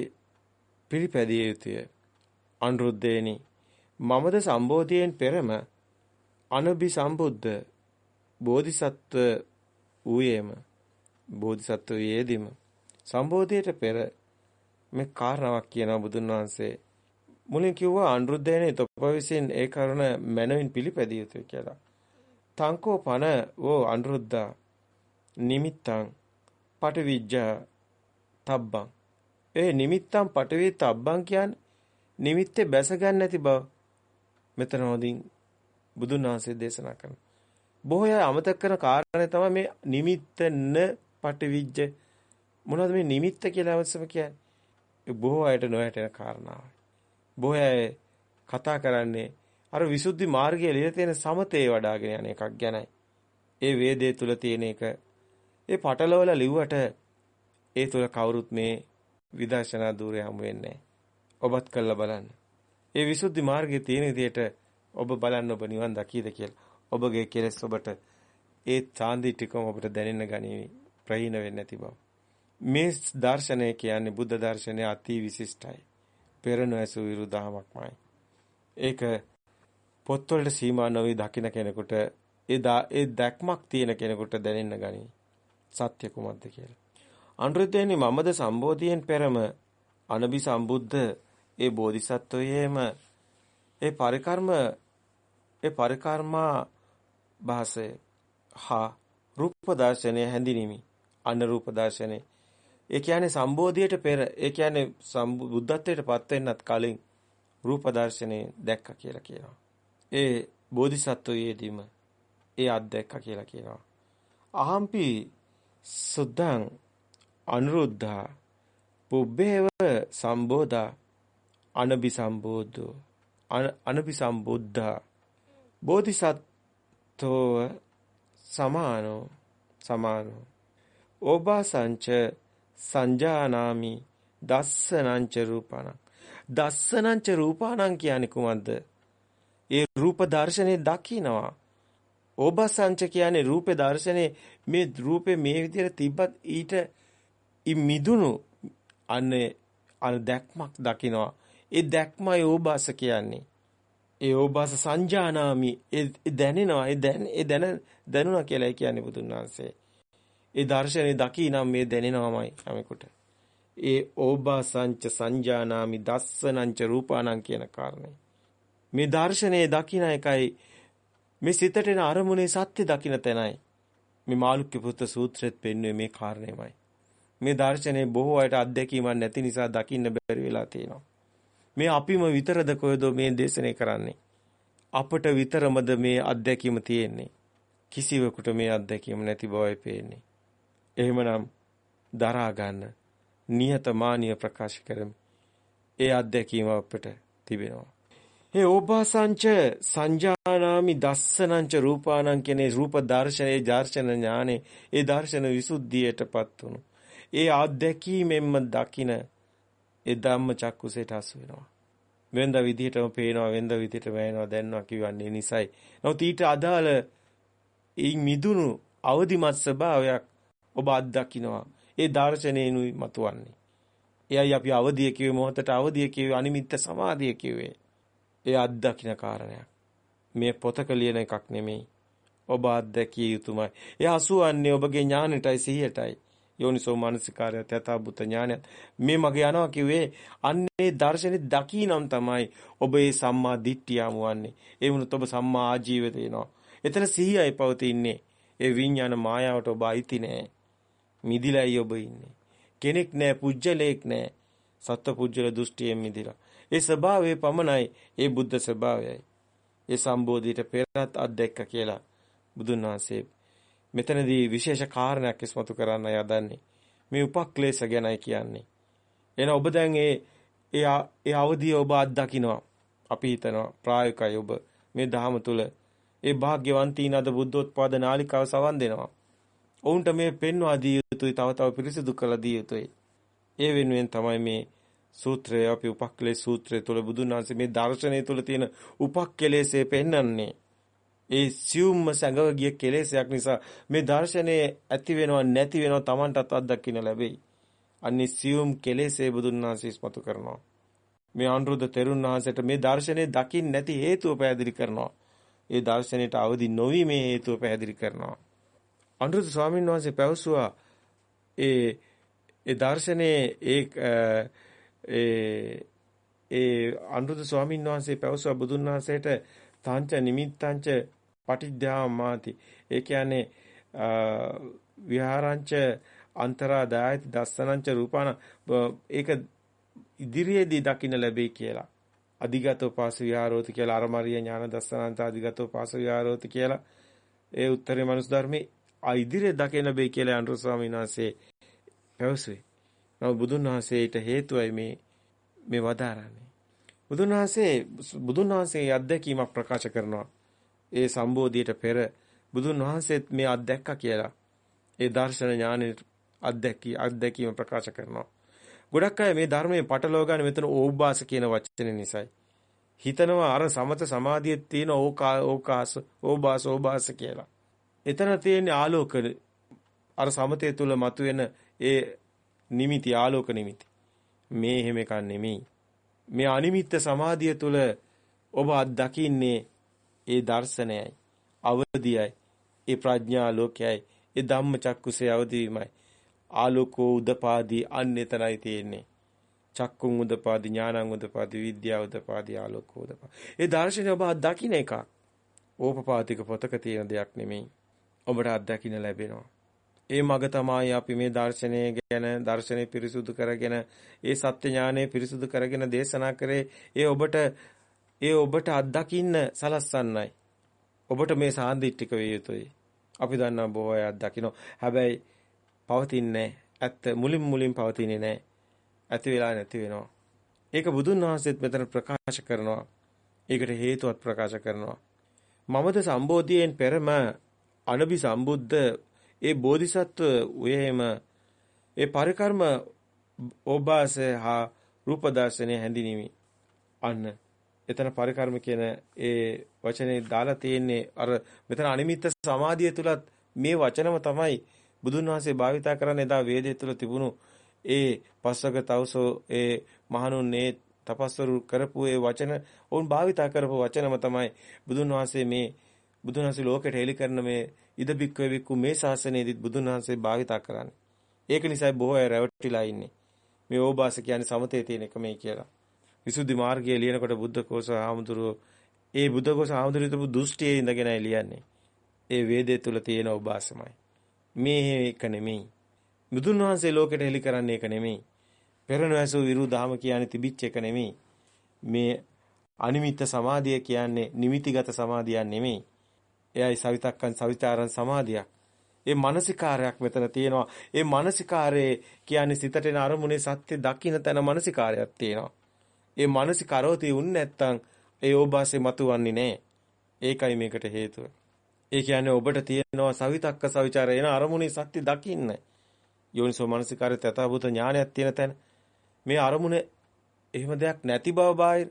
පිළිපැදිය යුතුය. අනුරුද්ධේනි මමද සම්බෝධියෙන් පෙරම අනබි සම්බුද්ධ බෝධිසත්ව ඌයේම බෝධිසත්ව යෙදීම සම්බෝධියට පෙර මේ කාරණාවක් කියනවා බුදුන් වහන්සේ මුලින් කිව්වා අනුරුද්ධයනේ තොප විසින් ඒ කරුණ මනවින් පිළිපැදිය යුතුයි කියලා. තංකෝ පන ඕ අනුරුද්ධා නිමිත්තං පටවිජ්ජා තබ්බං ඒ නිමිත්තං පටවි තබ්බං කියන්නේ නිමිත්තේ බැස ගන්න නැති බව මෙතන හොඳින් බුදුන් වහන්සේ දේශනා කරනවා. බොහෝ අය අමතක කරන කාරණේ තමයි මේ නිමිත්තන පටවිජ්ජ මොනවද මේ නිමිත්ත කියලා අවශ්‍යම කියන්නේ? බොහෝ අයට නොයැටෙන කාරණාවක්. බොහෝ අය කතා කරන්නේ අර විසුද්ධි මාර්ගයේ ලියලා තියෙන සමතේ වඩාගෙන යන එකක් ගැනයි. ඒ වේදේ තුල තියෙන එක ඒ පටලවල ලිව්වට ඒ තුල කවුරුත් මේ විදර්ශනා ධූරය හමු වෙන්නේ ඔබත් කළා බලන්න. ඒ විසුද්ධි මාර්ගයේ තියෙන විදිහට ඔබ බලන්න ඔබ නිවන් දකීද කියලා. ඔබගේ කෙලෙස් ඔබට ඒ චාන්දි ටිකම ඔබට දැනෙන්න ගනීවි. ප්‍රහීන වෙන්නේ නැති බව. මේ දර්ශනය කියන්නේ බුද්ධ දර්ශනය අති විශිෂ්ටයි. පෙර නොඇසු විරුදහමක්මයි. ඒක පොත්වලට සීමා නොවි දකින්න කෙනෙකුට ඒ ඒ දැක්මක් තියෙන කෙනෙකුට දැනෙන්න ගනී. සත්‍ය කුමක්ද කියලා. අනුරුද්ධයනි මමද සම්බෝධියෙන් පෙරම අනබි සම්බුද්ධ ඒ බෝධිසත්වයේම ඒ පරිකර්ම ඒ පරිකර්මා භාසය හා රූප දර්ශනය හැඳිනීමි. අනරූප දර්ශනේ. ඒ කියන්නේ සම්බෝධියට පෙර ඒ කියන්නේ බුද්ධත්වයට පත් වෙන්නත් කලින් රූප දර්ශනේ දැක්ක කියලා කියනවා. ඒ බෝධිසත්වයේදීම ඒ අත්දැක්ක කියලා කියනවා. අහම්පි සුද්ධං අනුරුද්ධා පුබ්බේව සම්බෝධා අනබි සම්බෝධෝ අනබි සම්බුද්ධා බෝධිසත්වෝ සමානෝ සමානෝ ඕබාසංච සංජානාමි දස්සනංච රූපාණං දස්සනංච රූපාණං කියන්නේ කුමක්ද? ඒ රූප දර්ශනේ දකිනවා. ඕබසංච කියන්නේ රූපේ දර්ශනේ මේ රූපේ මේ විදිහට තිබ්බත් ඊට මිදුණු අනේ අර දැක්මක් දකිනවා. ඒ දැක්මයි ඕබස කියන්නේ. ඒ ඕබස සංජානාමි ඒ දැනෙනවා. ඒ දැන ඒ දැන දැනුණා කියලා කියන්නේ බුදුන් වහන්සේ. ඒ දර්ශනේ දකිනම් මේ දැනෙනවමයි යමෙකුට. ඒ ඕබාසංච සංජානාමි දස්සනංච රූපානං කියන කාරණේ. මේ දර්ශනේ දකින එකයි මේ සිතට එන අරමුණේ සත්‍ය දකින තැනයි. මේ මාළුක්‍ය පුත්‍ර සූත්‍රෙත් පෙන්වන්නේ මේ කාරණේමයි. මේ දර්ශනේ බොහෝ අයට අත්දැකීමක් නැති නිසා දකින්න බැරි වෙලා තියෙනවා. මේ අපිම විතරද කොයද මේ දේශනේ කරන්නේ? අපට විතරමද මේ අත්දැකීම තියෙන්නේ? කිසිවෙකුට මේ අත්දැකීම නැති බවයි පේන්නේ. එහෙමනම් දරා ගන්න නිහතමානීය ප්‍රකාශ කරමි. ඒ අත්දැකීම අපට තිබෙනවා. ඒ ඕපාසංච සංජානාමි දස්සනංච රූපානං කියන්නේ රූප දර්ශනේ දර්ශන ඥානේ ඒ දර්ශන විසුද්ධියටපත් වුණු. ඒ අත්දැකීමෙන්ම දකින ඒ ධම්ම චක්කුසේට හසු වෙනවා. වෙනද විදිහටම පේනවා වෙනද විදිහටම වෙනවා දැනනවා කියවන්නේ නිසයි. නමුත් ඊට අදාළ ඒ මිදුණු අවදිමත් ස්වභාවයක් ඔබ අත්දකින්නවා. ඒ දර්ශනේනුයි මතුවන්නේ. එයයි අපි අවදිය කිව්වේ මොහොතට අවදිය කිව්වේ අනිමිත්ත සමාධිය කිව්වේ. ඒ අත්දකින්න කාරණයක්. මේ පොතක ලියන එකක් නෙමෙයි. ඔබ අත්දැකිය යුතුමයි. ඒ හසුවන්නේ ඔබගේ ඥානෙටයි සිහියටයි. යෝනිසෝ මානසිකාරය තථාභූත ඥානය මේ මගේ යනවා කිව්වේ අන්නේ දර්ශනේ දකිනම් තමයි ඔබ ඒ සම්මා දිට්ඨිය යමුවන්නේ ඒ වුණත් ඔබ සම්මා ආජීවය දෙනවා එතන සිහියයි පවතින්නේ ඒ විඥාන මායාවට ඔබ අයිති නෑ මිදිලායි ඔබ ඉන්නේ කෙනෙක් නෑ පුජ්‍යලයක් නෑ සත්ව පුජ්‍යල දෘෂ්ටියෙන් මිදිලා ඒ ස්වභාවය පමණයි ඒ බුද්ධ ස්වභාවයයි ඒ සම්බෝධියට පෙරත් අත්දැක්ක කියලා බුදුන් වහන්සේ මෙතනදී විශේෂ කාරණයක් ඉස්මතු කරන්න යදන්නේ. මේ උපක්ලේශ ගැනයි කියන්නේ. එන ඔබ දැන් ඒ ඒ අවධිය ඔබ අත්දකින්නවා. අපි හිතනවා ප්‍රායෝගිකයි ඔබ මේ ධහම තුල ඒ වාග්යවන්තීන් අද බුද්ධෝත්පාද නාලිකාව සවන් දෙනවා. ඔවුන්ට මේ පෙන්වා දී යුතුයි තව තව පිරිසිදු කළ දී යුතුයි. ඒ වෙනුවෙන් තමයි මේ සූත්‍රය අපි උපක්ලේශ සූත්‍රය තුල බුදුන් වහන්සේ මේ දර්ශනය තුල තියෙන උපක්ලේශය පෙන්වන්නේ. ඒ සියුම්ම සැඟව ගිය කෙලෙසයක් නිසා මේ දර්ශනයේ ඇති වෙනව නැති වෙනව Tamanටත් අත්දකින්න ලැබෙයි. අන්නේ සියුම් කෙලෙසේ බුදුන් වහන්සේ ඉස්මතු කරනවා. මේ අනුරුද්ධ තෙරුන් වහන්සේට මේ දර්ශනේ දකින්න නැති හේතුව පැහැදිලි කරනවා. ඒ දර්ශනයට අවදි නොවි මේ හේතුව පැහැදිලි කරනවා. අනුරුද්ධ ස්වාමීන් වහන්සේ පැවසුවා ඒ ඒ දර්ශනේ ඒ ඒ ඒ අනුරුද්ධ ස්වාමීන් වහන්සේ පැවසුවා බුදුන් වහන්සේට තංච නිමිත්තංච පටිද්ධාමාති. ඒ කියන්නේ විහාරංච අන්තරා දායති දස්සනංච රූපාන ඒක ඉදිරියේදී දකින්න ලැබෙයි කියලා. අධිගතෝ පාස විහාරෝති කියලා අරමරිය ඥාන දස්සනන්ත අධිගතෝ පාස විහාරෝති කියලා ඒ උත්තරේ මනුස් ධර්මයේ ඉදිරියේ දකින්න ලැබෙයි කියලා අනුරු ස්වාමීන් වහන්සේ පැවසුවේ. නමුත් බුදුන් වහන්සේට හේතුවයි මේ මේ වදාරන්නේ. බුදුන් වහන්සේ බුදුන් වහන්සේ අත්දැකීමක් ප්‍රකාශ කරනවා. ඒ සම්බෝධියට පෙර බුදුන් වහන්සේත් මේ අත්දැක්කා කියලා. ඒ දර්ශන ඥානෙ අත්දැකී අත්දැකීම ප්‍රකාශ කරනවා. ගොඩක් අය මේ ධර්මයේ පටලවා ගන්න මෙතන ඕබ්බාස කියන වචනේ නිසායි. හිතනවා අර සමත සමාධියේ තියෙන ඕකා ඕකාස ඕබාස ඕබාස කියලා. එතන තියෙන ආලෝක අර සමතේ තුල මතුවෙන ඒ නිමිති ආලෝක නිමිති. මේ එහෙම එකක් නෙමෙයි. මේ අනිමිත්ත සමාධිය තුල ඔබ අත්දකින්නේ ඒ දර්ශනයයි අවදියයි ඒ ප්‍රඥා ලෝකයයි ඒ ධම්ම චක්කුසේ අවදීමයි. ආලෝකෝ උදපාදී අන්‍යතරයි තියෙන්නේ. චක්කුන් උදපාදී ඥානං උදපාදී විද්‍යාව උදපාදී ආලෝකෝ උදපාදී. ඒ දර්ශනය ඔබ අත්දකින්න එකක්. ඕපපාතික පොතක තියෙන දෙයක් නෙමෙයි. ඔබට අත්දකින්න ලැබෙනවා ඒ මග තමයි අපි මේ දර්ශනය ගැන දර්ශනය පිරිසුදු කරගෙන ඒ සත්‍ය ඥානය පිරිසුදු කරගෙන දේශනා කරේ ඒ ඔබට ඒ ඔබට අත්දකින්න සලස්සන්නයි. ඔබට මේ සාන්දිටික වේ යුතුයි. අපි දන්නා බොහෝ අය අත්දකින්න. හැබැයි පවතින්නේ ඇත්ත මුලින් මුලින් පවතින්නේ නැහැ. ඇති වෙලා නැති වෙනවා. ඒක බුදුන් වහන්සේත් මෙතන ප්‍රකාශ කරනවා. ඒකට හේතුවත් ප්‍රකාශ කරනවා. මමද සම්බෝධියෙන් පෙරම අනබි සම්බුද්ධ ඒ බෝධිසත්ව උයේම ඒ පරිකර්ම ඕබාස හා රූප දර්ශනය හැඳිනීමි. අන්න එතන පරිකර්ම කියන ඒ වචනේ දාලා තියෙන්නේ අර මෙතන අනිමිත්ත සමාධිය තුලත් මේ වචනම තමයි බුදුන් වහන්සේ භාවිතා කරන්නේ එදා වේදේ තුල තිබුණු ඒ පස්සක තවසෝ ඒ මහණුන්නේ තපස්වරු කරපු ඒ වචන වුන් භාවිතා කරපු වචනම තමයි බුදුන් වහන්සේ මේ බුදුන් වහන්සේ ලෝකෙට හෙළි කරන මේ ඉද බික්කවේ බික්කු මේ ශාසනයේදීත් බුදුන් වහන්සේ භාවිතා කරන්නේ. ඒක නිසායි බොහෝ අය රැවටිලා ඉන්නේ. මේ ඕබාස කියන්නේ සමතේ තියෙන එක මේ කියලා. විසුද්ධි මාර්ගයේ ලියනකොට බුද්ධ කෝස ආමුදුරෝ ඒ බුද්ධ කෝස ආමුදුරෝ දුෂ්ටියේ ඉඳගෙනයි ලියන්නේ. ඒ වේදේ තුල තියෙන ඕබාසමයි. මේ එක නෙමෙයි. බුදුන් වහන්සේ ලෝකෙට හෙළි කරන්නේ ඒක නෙමෙයි. පෙරණැසු විරුදාම කියන්නේ තිබිච්ච එක නෙමෙයි. මේ අනිමිත්ත සමාධිය කියන්නේ නිමිතිගත සමාධියක් නෙමෙයි. එයයි සවිතක්කන් සවිචාරන් සමාධියක්. ඒ මානසිකාරයක් මෙතන තියෙනවා. ඒ මානසිකාරයේ කියන්නේ සිතට එන අරමුණේ සත්‍ය දකින්න තැන මානසිකාරයක් තියෙනවා. ඒ මානසිකාරෝති උන් නැත්තම් ඒ ඕබාසේ මතුවන්නේ නැහැ. ඒකයි මේකට හේතුව. ඒ කියන්නේ ඔබට තියෙනවා සවිතක්ක සවිචාර එන අරමුණේ සත්‍ය දකින්න. යෝනිසෝ මානසිකාරය තථාභූත ඥානයක් තියෙන තැන මේ අරමුණ එහෙම දෙයක් නැති බව බාහිර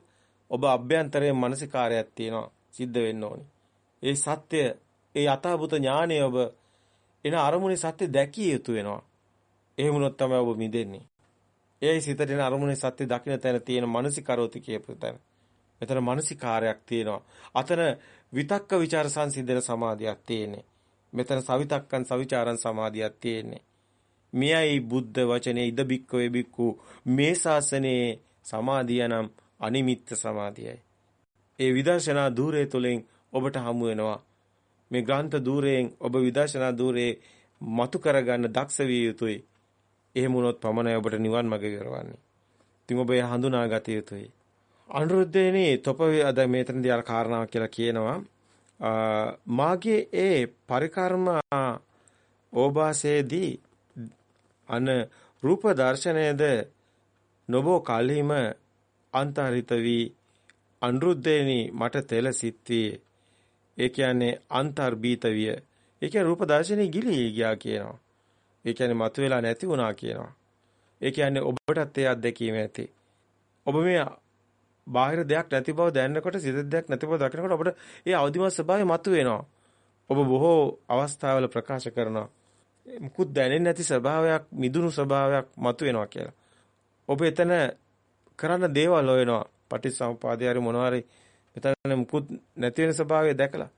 ඔබ අභ්‍යන්තරයේ මානසිකාරයක් තියෙනවා සිද්ධ වෙන්න ඕනේ. ඒ සත්‍ය ඒ යථාභූත ඥානය ඔබ එන අරමුණේ සත්‍ය දැකිය යුතු වෙනවා. එහෙම වුණොත් තමයි ඔබ මිදෙන්නේ. එයයි සිතට එන අරමුණේ සත්‍ය දකින්න තැන තියෙන මානසිකරෝති කියපු තැන. මෙතන මානසිකාරයක් තියෙනවා. අතන විතක්ක ਵਿਚාර සංසිඳන සමාධියක් තියෙන්නේ. මෙතන සවිතක්කන් සවිචාරන් සමාධියක් තියෙන්නේ. මෙයයි බුද්ධ වචනේ ඉද බික්කවේ බික්කු මේ ශාසනයේ සමාධිය නම් අනිමිත්ත සමාධියයි. ඒ විදර්ශනා ධූරය තුළින් ඔබට හමු වෙනවා. මේ ග්‍රන්ථ ධූරයෙන් ඔබ විදර්ශනා ධූරේ මතු කරගන්න දක්ෂ විය යුතුයි. එහෙම වුණොත් පමණයි ඔබට නිවන් මඟ කරවන්නේ. ඉතින් ඔබ හඳුනා ගත යුතුයි. අනුරුද්ධේනි තොප අද මෙතනදී අර කාරණාවක් කියලා කියනවා. මාගේ ඒ පරිකර්ම ඕබාසේදී අන රූප දර්ශනයේද නොබෝ කලහිම අන්තරිත වී අනුරුද්ධේනි මට තෙල සිත්වී ඒ කියන්නේ අන්තර්බීත විය ඒ කියන්නේ රූප දර්ශනේ ගිලී ගියා කියනවා. ඒ කියන්නේ මතුවලා නැති වුණා කියනවා. ඒ කියන්නේ ඔබටත් ඒ අත්දැකීම ඇති. ඔබ මේ බාහිර දෙයක් නැති බව දැනනකොට සිත දෙයක් නැති බව දකිනකොට ඔබට ඒ අවදිමත් ස්වභාවය මතුවෙනවා. ඔබ බොහෝ අවස්ථාවල ප්‍රකාශ කරනවා. මුකුත් දැනෙන්නේ නැති ස්වභාවයක් මිදුණු ස්වභාවයක් මතුවෙනවා කියලා. ඔබ එතන කරන්න දේවල් හොයනවා. පටිච්චසමුපාදය හරි මොනවා හරි මෙතන මුකුත් නැති වෙන ස්වභාවය දැකලා.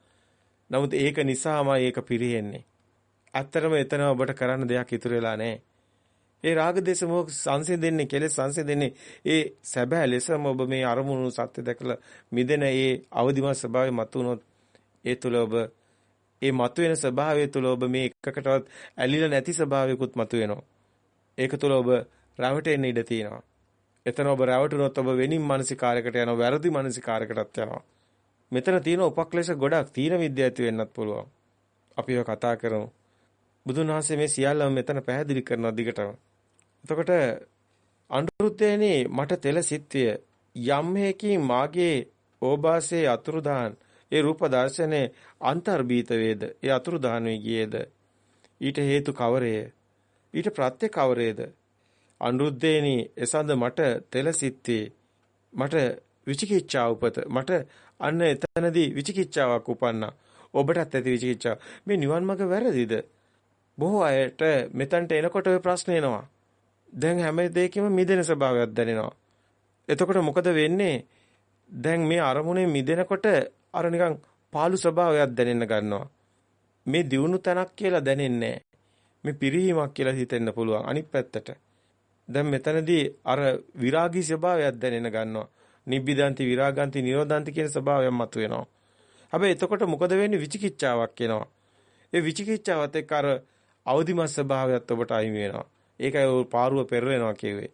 නමුත් ඒක නිසාමයි ඒක පිරෙන්නේ. ඇත්තටම එතන ඔබට කරන්න දෙයක් ඉතුරු වෙලා නැහැ. ඒ රාග දේශ මොහ සංසිඳෙන්නේ කෙලෙස් සංසිඳෙන්නේ ඒ සැබෑ ලෙසම ඔබ මේ අරමුණු සත්‍ය දැකලා මිදෙන ඒ අවදිමත් ස්වභාවය මතුනොත් ඒ තුල ඔබ ඒ මතුවෙන ස්වභාවය තුළ ඔබ මේ එකකටවත් ඇලිලා නැති ස්වභාවයකුත් මතුවෙනවා. ඒක තුළ ඔබ රැවටෙන්න ඉඩ තියෙනවා. එතන ඔබ රැවටුනොත් ඔබ වෙනින් මානසිකාරයකට යනවා, වැරදි මානසිකාරයකටත් යනවා. මෙතන තියෙන උපක්ලේශ ගොඩක් තීන විද්‍ය ඇති වෙන්නත් පුළුවන්. අපි ඔය කතා කරමු. බුදුන් වහන්සේ මේ සියල්ලම මෙතන පැහැදිලි කරනවා දිගටම. එතකොට අනුරුද්ධේනි මට තෙල සිත්විය යම් හේකින් මාගේ ඕබාසයේ අතුරුදාන් ඒ රූප දර්ශනේ අන්තර්බීත වේද? ඒ අතුරුදහන් වී ගියේද? ඊට හේතු කවරේය? ඊට ප්‍රත්‍ය කවරේද? අනුරුද්ධේනි එසඳ මට තෙලසිත්තේ මට විචිකිච්ඡා උපත මට අන්න එතනදී විචිකිච්ඡාවක් උපන්නා. ඔබටත් ඇති විචිකිච්ඡාව. මේ නිවන් මඟ වැරදිද? බොහෝ අයට මෙතනට එනකොට ඔය ප්‍රශ්න එනවා. දැන් හැම දෙයකම මිදෙන ස්වභාවයක් දැනෙනවා. එතකොට මොකද වෙන්නේ? දැන් මේ අරමුණේ මිදෙනකොට අර නිකන් පාළු ස්වභාවයක් දැනෙන්න ගන්නවා. මේ දියුණු තැනක් කියලා දැනෙන්නේ මේ පිරිහීමක් කියලා හිතෙන්න පුළුවන් අනිත් පැත්තට. දැන් මෙතනදී අර විරාගී ස්වභාවයක් දැනෙන්න ගන්නවා. නිබ්බිදන්ති විරාගන්ති නිරෝධන්ති කියන ස්වභාවයක් මතුවෙනවා. හැබැයි එතකොට මොකද වෙන්නේ විචිකිච්ඡාවක් එනවා. ඒ විචිකිච්ඡාවත් එක්ක අර අවදිමත් ස්වභාවයත් ඔබට අහිමි වෙනවා. ඒකයි පාරුව පෙරලෙනවා කියුවේ.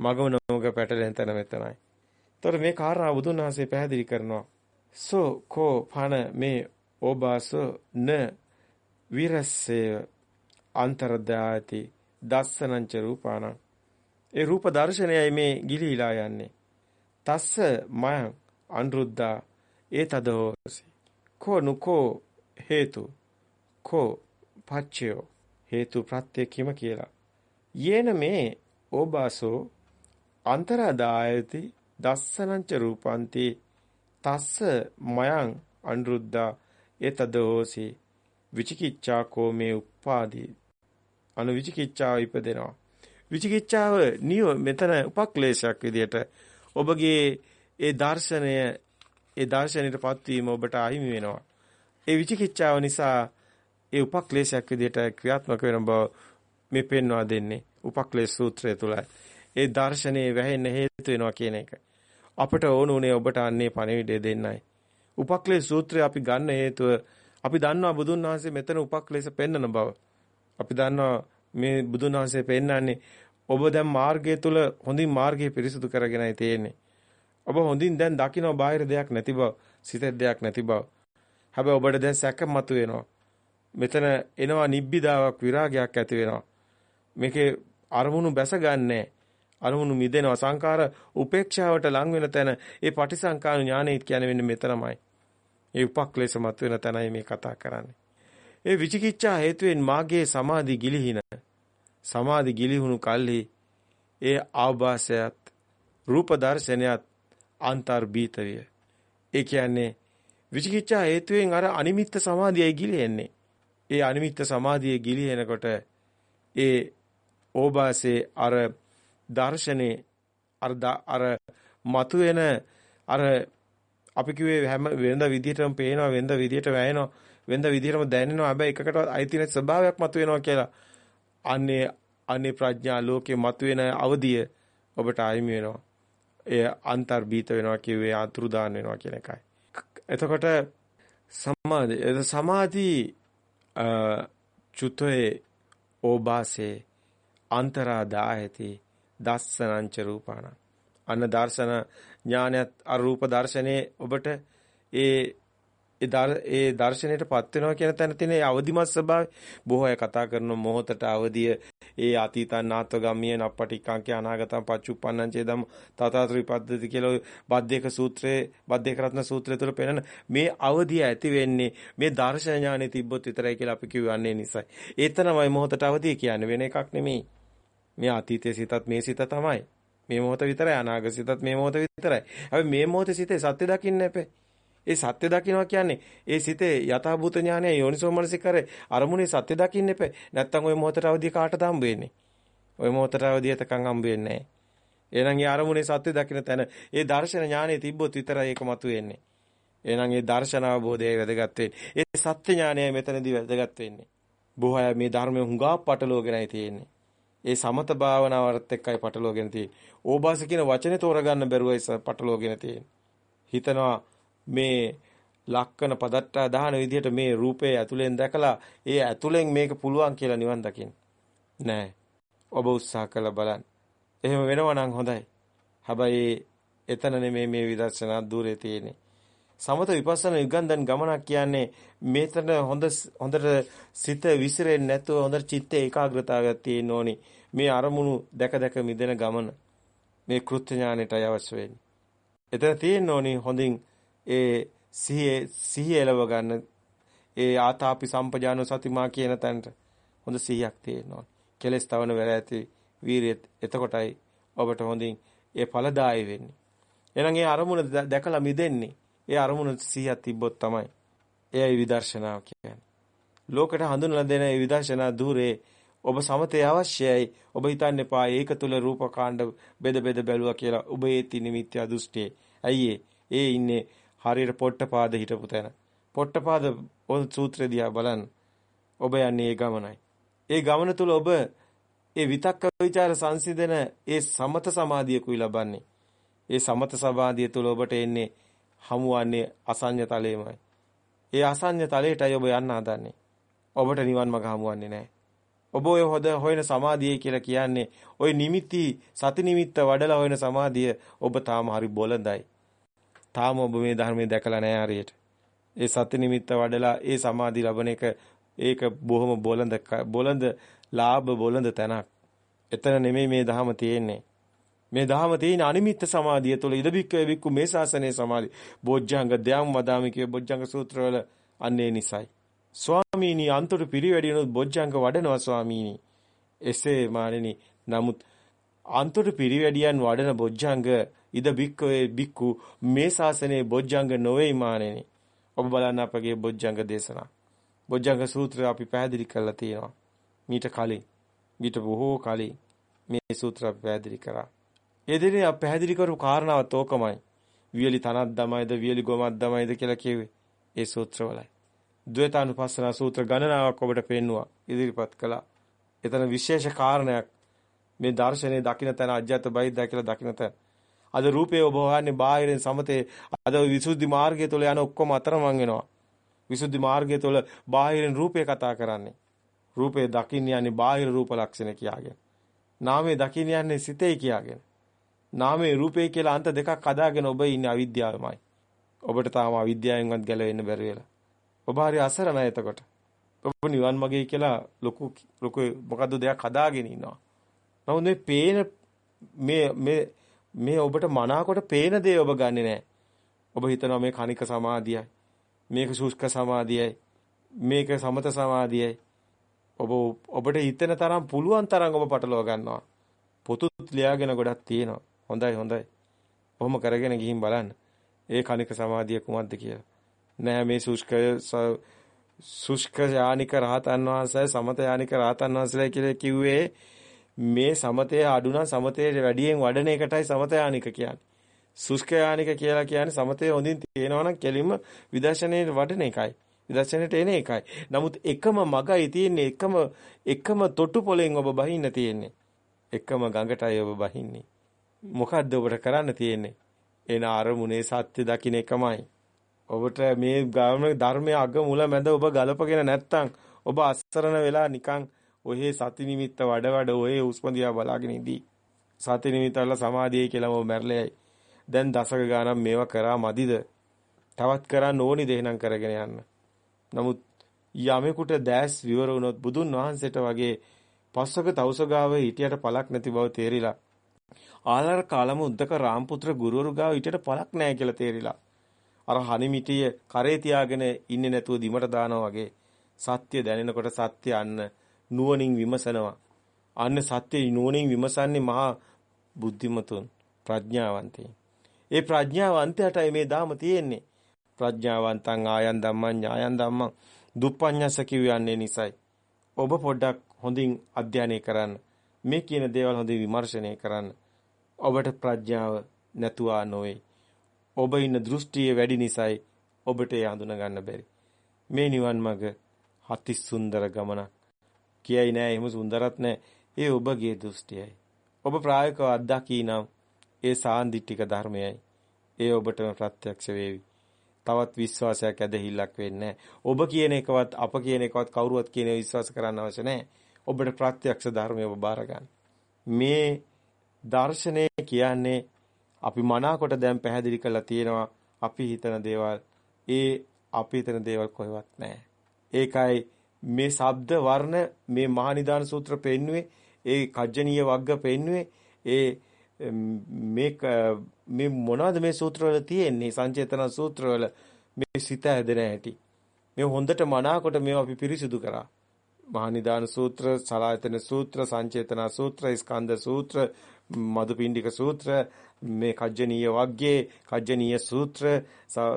මගම නොමග පැටලෙන තැන මෙතනයි. ඒතර මේ කාරණා බුදුන් වහන්සේ පැහැදිලි කරනවා. සෝ කෝ පන මේ ඕබාස න විරස්සේ අන්තරදාති දස්සනංච රූපාණ ඒ රූප දර්ශනයයි මේ ගිලිහිලා යන්නේ. තස්ස මයං අනුරුද්ධා ඒතදෝසි කෝ නුකෝ හේතු කෝ පච්චයෝ හේතු ප්‍රත්‍ය කිම කියලා. යේන මේ ඕබාසෝ අන්තරදායති දස්සනංච රූපන්ති තස්ස මයං අනුරුද්ධා ඒතදෝසි විචිකිච්ඡා කෝමේ උපාදී. අනු විචිකිච්ඡාව ඉපදෙනවා. විචිකිච්ඡාව නිය මෙතන උපක්ලේශයක් විදියට ඔබගේ ඒ දර්ශනය ඒ දර්ශනයටපත් වීම ඔබට අහිමි වෙනවා ඒ විචිකිච්ඡාව නිසා ඒ උපක්ලේශයක් විදියට ක්‍රියාත්මක වෙන බව මේ පෙන්වා දෙන්නේ උපක්ලේශ සූත්‍රය තුලයි ඒ දර්ශනයේ වැහෙන්න හේතු වෙනවා කියන එකයි අපට ඕන උනේ ඔබට අන්නේ පණිවිඩය දෙන්නයි. උපක්ලේශ සූත්‍රය අපි ගන්න හේතුව අපි දන්නවා බුදුන් වහන්සේ මෙතන උපක්ලේශ පෙන්වන බව. අපි දන්නවා මේ බුදුන් වහන්සේ පෙන්වන්නේ ඔබ දැන් මාර්ගය තුල හොඳින් මාර්ගය පිරිසුදු කරගෙනයි තියෙන්නේ. ඔබ හොඳින් දැන් දකින්න බාහිර දෙයක් නැති බව, සිතේ දෙයක් නැති බව. හැබැයි ඔබට දැන් සැක මතුවෙනවා. මෙතන එනවා නිබ්බිදාවක් විරාගයක් ඇති වෙනවා. මේකේ අරමුණු බැස ගන්නෑ. අරමුණු මිදෙනවා සංඛාර උපේක්ෂාවට ලං වෙන තැන ඒ පටිසංකාන ඥානෙ කියන්නේ වෙන්නේ මෙතනමයි. ඒ උපක්ලේශ මත වෙන තැනයි මේ කතා කරන්නේ. ඒ විචිකිච්ඡා හේතුවෙන් මාගේ සමාධි ගිලිහින සමාධි ගිලිහුණු කල්හි ඒ ආభాසයත් රූප දර්ශනයත් අන්තර්බීත විය. ඒ කියන්නේ විචිකිච්ඡා හේතුවෙන් අර අනිමිත්ත සමාධියයි ගිලිහෙන්නේ. ඒ අනිමිත්ත සමාධියේ ගිලිහෙනකොට ඒ ඕබාසේ අර දර්ශනේ අර අර මතුවෙන අර අපි කිව්වේ හැම වෙනද විදිහටම පේනවා වෙනද විදිහට වැයෙනවා වෙනද විදිහටම දැනෙනවා හැබැයි එකකටවත් අයිති නැති ස්වභාවයක් මතුවෙනවා කියලා අනේ අනේ ප්‍රඥා ලෝකේ මතුවෙන අවදිය ඔබට අයිමි වෙනවා. ඒ අන්තර්බීත වෙනවා කියුවේ අතුරුදාන් වෙනවා කියන එකයි. එතකොට සමාධි සමාධි චුතේ ඕබාසේ අන්තරා දායති දස්සනංච රූපාණ අන්න දර්ශන ඥානයත් අරූප දර්ශනේ ඔබට ඒ ඒ දර්ශනයටපත් වෙනවා කියන තැන තියෙන අවදිමත් ස්වභාවය බොහෝ අය කතා කරන මොහොතට අවදිය ඒ අතීතං නාත්ව ගම්මිය නප්පටික්කංකේ අනාගතං පච්චුප්පන්නං චේදම් තථාත්‍රි පද්ධති කියලා බද්දේක සූත්‍රයේ බද්දේක රත්න සූත්‍රය තුළ පෙන්නන මේ අවදිය ඇති වෙන්නේ මේ දර්ශන ඥානෙ තිබ්බොත් විතරයි කියලා අපි කියවන්නේ නිසයි. ඒතනමයි මොහොතට අවදිය කියන්නේ වෙන එකක් නෙමෙයි. මේ අතීතයේ සිතත් මේ සිත තමයි. මේ මොහොත විතරයි අනාගත සිතත් මේ මොහොත විතරයි. හැබැයි මේ මොහොතේ සිතේ සත්‍ය දකින්න එපේ. ඒ සත්‍ය දකින්නවා කියන්නේ ඒ සිතේ යථාභූත ඥානය යෝනිසෝමනසිකරේ අරමුණේ සත්‍ය දකින්න එපේ. නැත්තම් ওই මොහොතට අවදි කාටද හම්බ වෙන්නේ? ওই මොහොතට අවදි එතකන් හම්බ වෙන්නේ නැහැ. එහෙනම් ඒ අරමුණේ සත්‍ය දකින්න තැන ඒ දර්ශන ඥානය තිබ්බොත් විතරයි ඒක මතුවෙන්නේ. එහෙනම් ඒ දර්ශන අවබෝධය වැදගත් වෙන්නේ. ඒ සත්‍ය ඥානයයි මෙතනදී වැදගත් වෙන්නේ. බොහෝ අය මේ ධර්මය හුඟා පටලෝගෙනයි තියෙන්නේ. ඒ සමත භාවනාවත් එක්කයි පටලෝගෙන තියෙන්නේ. ඕබාස කියන වචනේ තෝරගන්න බැරුවයි පටලෝගෙන තියෙන්නේ. හිතනවා මේ ලක්කන පදට්ටා දාන විදිහට මේ රූපේ ඇතුලෙන් දැකලා ඒ ඇතුලෙන් මේක පුළුවන් කියලා නිවන් දකින්න. නෑ. ඔබ උත්සාහ කළ බලන්න. එහෙම වෙනවා නම් හොඳයි. හැබැයි එතන නෙමේ මේ විදර්ශනා দূරේ තියෙන්නේ. සමත විපස්සනා යුගන්දන් ගමනක් කියන්නේ මේතන හොඳ හොඳට සිත විසිරෙන්නේ නැතුව හොඳට චිත්ත ඒකාග්‍රතාවයක් තියෙන්න ඕනි. මේ අරමුණු දැක දැක මිදෙන ගමන මේ කෘත්‍ය ඥානෙටයි අවශ්‍ය වෙන්නේ. එතන තියෙන්න ඕනි හොඳින් ඒ සිහිය සිහිය එලව ගන්න ඒ ආතාපි සම්පජාන සතිමා කියන තැනට හොඳ සිහියක් තියෙනවා. කෙලස් තවන වෙර ඇති වීරිය එතකොටයි ඔබට හොඳින් ඒ ඵලදායි වෙන්නේ. එහෙනම් ඒ අරමුණ දැකලා මිදෙන්නේ. ඒ අරමුණ සිහියක් තිබ්බොත් තමයි. එයයි විදර්ශනාව කියන්නේ. ලෝකයට හඳුන්වලා දෙන ඒ විදර්ශනා ධූරේ ඔබ සමතේ අවශ්‍යයි. ඔබ හිතන්න එපා ඒක තුල රූප කාණ්ඩ බෙද බෙද බැලුවා කියලා. ඔබ ඒ තිනි මිත්‍යා දෘෂ්ටියේ. ඇයි ඒ ඉන්නේ හරියට පොට්ටපාද හිටපු තැන. පොට්ටපාද ඔය සූත්‍රය දිහා බලන්න. ඔබ යන්නේ ඒ ගමනයි. ඒ ගමන තුල ඔබ ඒ විතක්ක ਵਿਚාර සංසිඳන ඒ සමත සමාධියකුයි ලබන්නේ. ඒ සමත සමාධිය තුල ඔබට එන්නේ හමුවන්නේ අසඤ්ඤ තලයමයි. ඒ අසඤ්ඤ තලයටයි ඔබ යන්න හදන්නේ. ඔබට නිවන් මඟ හමුවන්නේ නැහැ. ඔබ ඔය හොද හොයන සමාධිය කියලා කියන්නේ ওই නිමිති සති නිමිත්ත වඩලා හොයන සමාධිය ඔබ තාම හරි බොළඳයි. තාම ඔබ මේ ධර්මයේ දැකලා නැහැ හරියට. ඒ සති නිමිත්ත වඩලා ඒ සමාධි ලබන එක ඒක බොහොම බොළඳ බොළඳ ලාභ බොළඳ තැනක්. එතන නෙමෙයි මේ ධහම තියෙන්නේ. මේ ධහම තියෙන අනිමිත්ත සමාධිය තුළ ඉදබික්ක වික්කු මේ ශාසනයේ සමාධි. බොජ්ජංග ධ්‍යාම වදාමි කිය බොජ්ජංග සූත්‍රවල අන්නේ නිසයි. ස්වාමීනි අන්තර පිරිවැඩියනොත් බොජ්ජංග වඩනවා ස්වාමීනි. එසේ මානෙනි නමුත් අන්තර පිරිවැඩියන් වඩන බොජ්ජංග ඉද බික්කවේ බික්කු මේ ශාසනයේ බොජ්ජංග නොවේ මානෙනි. ඔබ බලන්න අපගේ බොජ්ජංග දේශනා. බොජ්ජංග සූත්‍රය අපි පැහැදිලි කරලා තියෙනවා. මීට කලින් මීට බොහෝ කලින් මේ සූත්‍ර අපි පැහැදිලි කරා. ඒ දෙන්නේ අපි පැහැදිලි කරපු කාරණාව තෝකමයි. වියලි තනක් දමයිද වියලි ගොමක් දමයිද කියලා කිව්වේ. ඒ සූත්‍රවලයි. ද්වේතානුපස්සන සූත්‍ර ගණනාවක් ඔබට පෙන්නවා. ඉදිරිපත් කළා. එතන විශේෂ කාරණයක් මේ දර්ශනේ දකින්න තැන අජ්‍යත බයිද්දා කියලා දකින්න තැන අද රූපේ ඔබ හොයන්නේ බාහිරින් සමතේ අද විසුද්ධි මාර්ගය තුළ යන ඔක්කොම අතරමං වෙනවා. විසුද්ධි මාර්ගය තුළ බාහිරින් රූපේ කතා කරන්නේ. රූපේ දකින්න යන්නේ බාහිර රූප ලක්ෂණ කියාගෙන. නාමයේ දකින්න යන්නේ සිතේ කියාගෙන. නාමයේ රූපේ කියලා අන්ත දෙකක් අදාගෙන ඔබ ඉන්නේ අවිද්‍යාවමයි. ඔබට තාම අවිද්‍යාවෙන්වත් ගැලවෙන්න බැරි වෙලා. ඔබ හරි අසරණයි එතකොට. ඔබ නිවන් මාගේ කියලා ලොකු ලොකු මොකද්ද දෙයක් හදාගෙන ඉන්නවා. නමුත් මේ පේන මේ මේ මේ ඔබට මනාකොට පේන දේ ඔබ ගන්නෙ නෑ. ඔබ හිතනවා මේ කණික සමාධියයි. මේක සුස්ක සමාධියයි. මේක සමත සමාධියයි. ඔබ ඔබට හිතෙන තරම් පුළුවන් තරම් ඔබ පටලවා ගන්නවා. පොතුත් ලියාගෙන ගොඩක් තියෙනවා. හොඳයි හොඳයි. කොහොම කරගෙන ගිහින් බලන්න. ඒ කණික සමාධිය කුමක්ද කියලා. නෑ මේ සුස්ක සුස්ක යානික රහතන් වහන්සේ සමත යානික රහතන් වහන්සේලා කියලා කිව්වේ මේ සමතය අඩු නම් සමතයට වැඩියෙන් වඩන එකටයි සමතයානික කියන්නේ. සුස්ක යානික කියලා කියන්නේ සමතය හොඳින් තේනවා නම් කෙලින්ම විදර්ශනයේ වඩන එකයි. විදර්ශනයට එන එකයි. නමුත් එකම මගයි තියෙන්නේ එකම එකම තොටු පොලෙන් ඔබ බහින්න තියෙන්නේ. එකම ගඟටයි ඔබ බහින්නේ. මොකද්ද ඔබට කරන්න තියෙන්නේ? එන අරමුණේ සත්‍ය දකින්න එකමයි. ඔබට මේ ධර්මයේ අග මුල මැද ඔබ ගලපගෙන නැත්තම් ඔබ අස්සරණ වෙලා නිකන් ඔහේ සති නිමිත්ත වඩ වඩ ඔහේ උස්ම දිහා බලාගෙන ඉදී. සති නිමිත්ත වල සමාධියයි කියලාම ඔබ මැරලයි. දැන් දසක ගානක් මේවා කරා මදිද? තවත් කරන්න ඕනි දෙහනම් කරගෙන යන්න. නමුත් යමෙකුට දැස් විවර වුණොත් බුදුන් වහන්සේට වගේ පස්සක තවුසගාව හිටියට පළක් නැති බව තේරිලා ආලාර කාලම උද්දක රාම්පුත්‍ර ගුරුවරු ගාව හිටියට පළක් නැහැ කියලා තේරිලා අර හනිමිටිය කරේ තියාගෙන ඉන්නේ නැතුව දිමට දානවා වගේ සත්‍ය දැනෙනකොට සත්‍ය අන්න නුවණින් විමසනවා අන්න සත්‍ය නුවණින් විමසන්නේ මහා බුද්ධිමතුන් ප්‍රඥාවන්තයින් ඒ ප්‍රඥාවන්තයටයි මේ දාම තියෙන්නේ ප්‍රඥාවන්තං ආයන් ධම්මං ඥායන් ධම්මං දුප්පඤ්ඤස කියවන්නේ නිසයි. ඔබ පොඩ්ඩක් හොඳින් අධ්‍යයනය කරන්න. මේ කියන දේවල් හොඳින් විමර්ශනය කරන්න. ඔබට ප්‍රඥාව නැතුවා නොවේ. ඔබ ඉන්න දෘෂ්ටිය වැඩි නිසායි ඔබට ඒ හඳුන ගන්න බැරි. මේ නිවන් මඟ අති සුන්දර ගමනක්. කියයි නෑ එහෙම සුන්දරත් නෑ. ඒ ඔබගේ දෘෂ්ටියයි. ඔබ ප්‍රායෝගිකව අත්දකිනම් ඒ සාන්දිටික ධර්මයයි. ඒ ඔබටම ප්‍රත්‍යක්ෂ වේවි. තවත් විශ්වාසයක් ඇදහිල්ලක් වෙන්නේ ඔබ කියන එකවත් අප කියන එකවත් කවුරුවත් කියන විශ්වාස කරන්න අවශ්‍ය නැහැ. ඔබට ප්‍රත්‍යක්ෂ ධර්මය ඔබ බාර මේ දර්ශනය කියන්නේ අපි මනාකොට දැන් පැහැදිලි කරලා තියෙනවා අපි හිතන දේවල් ඒ අපි හිතන දේවල් කොහෙවත් නැහැ. ඒකයි මේ ශබ්ද වර්ණ මේ මහනිදාන සූත්‍ර පෙන්නුවේ ඒ කජ්ජනීය වග්ග පෙන්නුවේ ඒ මේ මේ මොනවද මේ සූත්‍රවල තියෙන්නේ? සංචේතන සූත්‍රවල මේ සිත හැදෙන හැටි. මේ හොඳට මනාකොට මේවා අපි පිරිසිදු කරා. මහනිදාන සූත්‍ර සලායතන සූත්‍ර සංචේතන සූත්‍ර ස්කන්ධ සූත්‍ර මදුපිණ්ඩික සූත්‍ර මේ කජ්ජනීය වග්ගේ කජ්ජනීය සූත්‍ර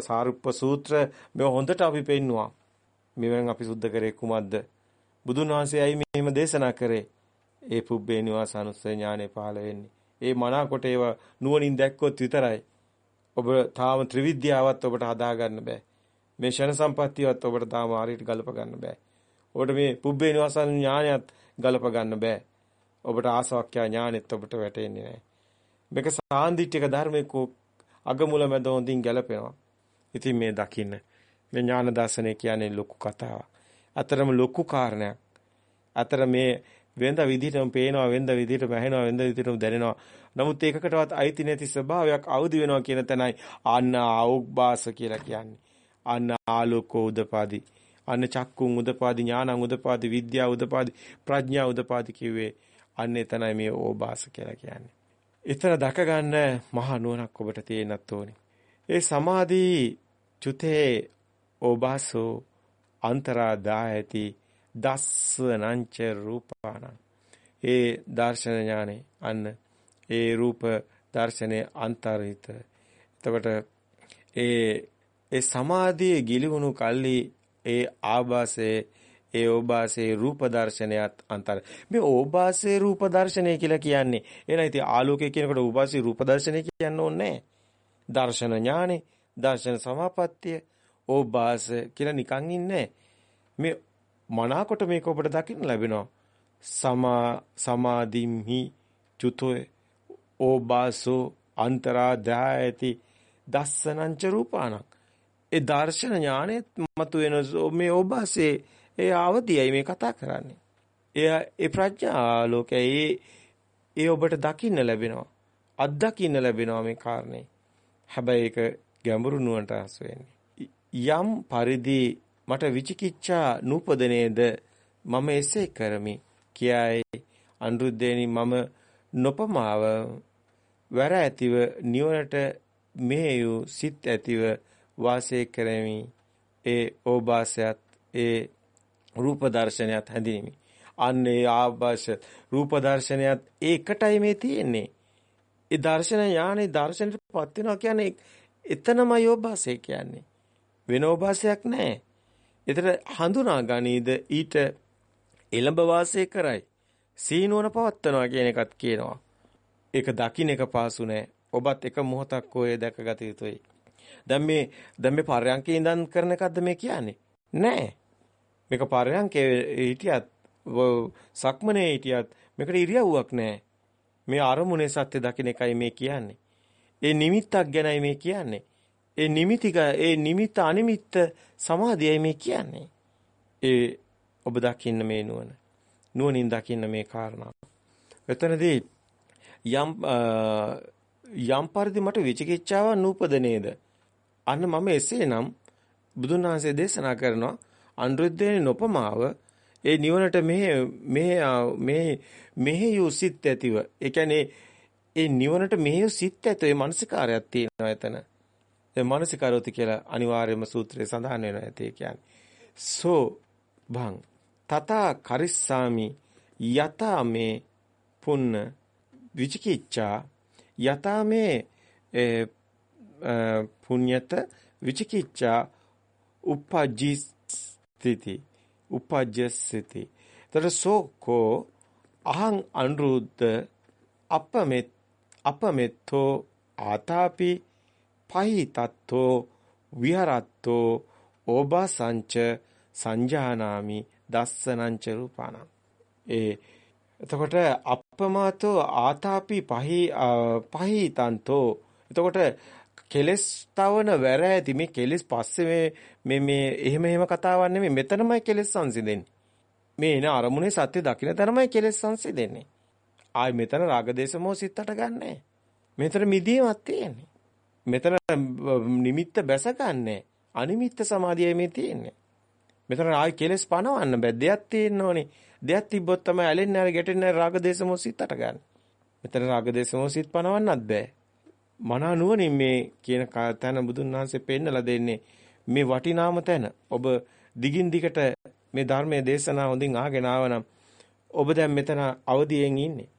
සාරුප්ප සූත්‍ර මේ හොඳට අපි පෙන්නවා. මෙවෙන් අපි සුද්ධ කරේ කුමක්ද බුදුන් වහන්සේයි මෙහෙම දේශනා කරේ ඒ පුබ්බේ නිවාසානුස්සය ඥානෙ පහළ වෙන්නේ ඒ මනාකොට ඒව නුවණින් දැක්කොත් විතරයි. ඔබ තාම ත්‍රිවිද්‍යාවත් ඔබට හදා ගන්න බෑ. මේ ෂණ සම්පත්තියවත් ඔබට තාම හරියට ගලප ගන්න බෑ. ඔබට මේ පුබ්බේ නිවාසන ඥානයත් ගලප ගන්න බෑ. ඔබට ආසවක්ඛ්‍යා ඥානෙත් ඔබට වැටෙන්නේ නැහැ. මේක සාන්දිටික ධර්මයක අගමුල මැද හොඳින් ගැලපෙනවා. ඉතින් මේ දකින්න මේ ඥාන දර්ශනය කියන්නේ ලොකු කතාවක්. අතරම ලොකු කාරණයක්. අතර මේ වෙනද විදිහටම පේනවා වෙනද විදිහටම ඇහෙනවා වෙනද විදිහටම දැනෙනවා නමුත් ඒකකටවත් අයිති නැති ස්වභාවයක් අවදි වෙනවා කියන තැනයි අන්න ආෝග්බාස කියලා කියන්නේ අන්න ආලෝකෝ උදපාදි අන්න චක්කුන් උදපාදි ඥානං උදපාදි විද්‍යා උදපාදි ප්‍රඥා උදපාදි කිව්වේ අන්න එතනයි මේ ඕබාස කියලා කියන්නේ. එතන දක ගන්න මහා නුවණක් ඔබට තියෙන්නත් ඕනේ. ඒ සමාධි චුතේ ඕබාසෝ අන්තරා දායති දස්සනංච රූපාණං. ඒ දර්ශන ඥානෙ අන්න ඒ රූප දර්ශනේ අන්තරිත. එතකොට ඒ ඒ සමාධියේ ගිලිහුණු කල්ලි ඒ ආభాසයේ ඒ ඕභාසයේ රූප දර්ශනයත් අන්තර්. මේ ඕභාසයේ රූප දර්ශනය කියලා කියන්නේ එහෙනම් ඉතින් ආලෝකය කියනකොට ඕභාසයේ රූප දර්ශනය කියන්න ඕනේ දර්ශන ඥානෙ දර්ශන සමාපත්තිය Oh, ඕභාස කියලා නිකන් ඉන්නේ මේ මනාකොට මේක ඔබට දකින්න ලැබෙනවා. සමා සමාධිම්හි චුතෝ oh, ඕබාසෝ අන්තරාදායති දස්සනංච රූපාණං. ඒ දර්ශන ඥානෙත් මතු වෙන මේ oh, ඕබාසේ ඒ අවදියයි මේ කතා කරන්නේ. එය ඒ ප්‍රඥා ලෝකයේ ඒ ඔබට දකින්න ලැබෙනවා. අත්දකින්න ලැබෙනවා මේ කාරණේ. හැබැයි ඒක ගැඹුරු නුවණට හසු වෙන්නේ. යම් පරිදි මට විචිකිච්ඡා නූපදනේද මම එසේ කරමි. කියයි අනුරුද්ධේනි මම නොපමාව වැර ඇතිව නිවනට මෙහෙයු සිත් ඇතිව වාසය කරමි. ඒ ඕබාසයත් ඒ රූප දර්ශනයත් හැඳිනීමි. අන්නේ ආభాෂ රූප දර්ශනයත් ඒකටයි මේ තියෙන්නේ. ඒ දර්ශන ඥානේ දර්ශනයටපත් වෙනවා කියන්නේ එතනමයි ඕබාසය කියන්නේ. වෙන ඕබාසයක් නැහැ එතන හඳුනා ගනීද ඊට එළඹ වාසය කරයි. සීනුවන පවත්නවා කියන එකත් කියනවා. ඒක දකින්න එක පාසු නෑ. ඔබත් එක මොහොතක් ඔය දැකගත යුතුයි. දැන් මේ දැන් මේ පරයන්කේ ඉඳන් කරන එකක්ද මේ කියන්නේ? නෑ. මේක පරයන්කේ හිටියත් සක්මනේ හිටියත් මේකට ඉරියව්වක් නෑ. මේ අරමුණේ සත්‍ය දකින්න එකයි මේ කියන්නේ. ඒ නිමිත්තක් ගැනයි මේ කියන්නේ. ඒ නිමිතික ඒ නිමිත්ත අනිමිත්ත සමාධියයි මේ කියන්නේ. ඒ ඔබ දකින්න මේ නුවණ. නුවණින් දකින්න මේ කාරණා. එතනදී යම් යම් පරිදි මට විචිකිච්ඡාවක් නූපද නේද? අන්න මම එසේනම් බුදුන් වහන්සේ දේශනා කරනවා අනුරුද්ධේන නොපමාව ඒ නිවනට මෙහෙ මෙහෙ මේ මෙහෙයු සිත් ඇතිව ඒ කියන්නේ ඒ නිවනට මෙහෙයු සිත් ඇතුව ඒ මානසිකාරයක් තියෙනවා එතන ඒ මානසිකාරෝති කියලා අනිවාර්යම සූත්‍රයේ සඳහන් වෙනවා ඇතේ කියන්නේ. සෝ භං තථා කරිස්සාමි යතා මේ පුන්න විචිකිච්ඡා යතා මේ පුඤ්‍යත විචිකිච්ඡා උපජ්ජිස්තිති උපජ්ජස්ති තර සෝකෝ අහං අනුරුද්ධ අපමෙත් අපමෙත්තෝ ආතාපි පහිතත්තෝ විහරත්තෝ ඕබාසංච සංජානාමි දස්සනංච රූපාණං. ඒ එතකොට අප්පමාතෝ ආතාපි පහි පහිතන්තෝ. එතකොට කෙලස් තවන වැර ඇති මේ කෙලස් පස්සේ මේ මේ එහෙම එහෙම කතාවක් නෙමෙයි. මෙතනමයි කෙලස් සංසිඳෙන්නේ. මේ එන අරමුණේ සත්‍ය දකින්න තරමයි කෙලස් සංසිඳෙන්නේ. ආයි මෙතන රාගදේශ මොහොසිතට ගන්නෑ. මෙතන මිදීමක් තියෙන්නේ. මෙතන නිමිත්ත බැස ගන්නෑ අනිමිත්ත සමාධියයි මේ තියෙන්නේ මෙතන ආයි කෙලස් පනවන්න බෑ දෙයක් තියෙන්න ඕනේ දෙයක් තිබ්බොත් තමයි ඇලෙන්නේ අර ගැටෙන්නේ රාග දේශ මොසිතට ගන්න. මෙතන රාග දේශ මොසිත පනවන්නත් බෑ. මනා නුවණින් මේ කියන තැන බුදුන් වහන්සේ පෙන්නලා දෙන්නේ මේ වටිනාම තැන. ඔබ දිගින් දිගට මේ ධර්මයේ දේශනා හොඳින් අහගෙන ආවනම් ඔබ දැන් මෙතන අවදියෙන් ඉන්නේ.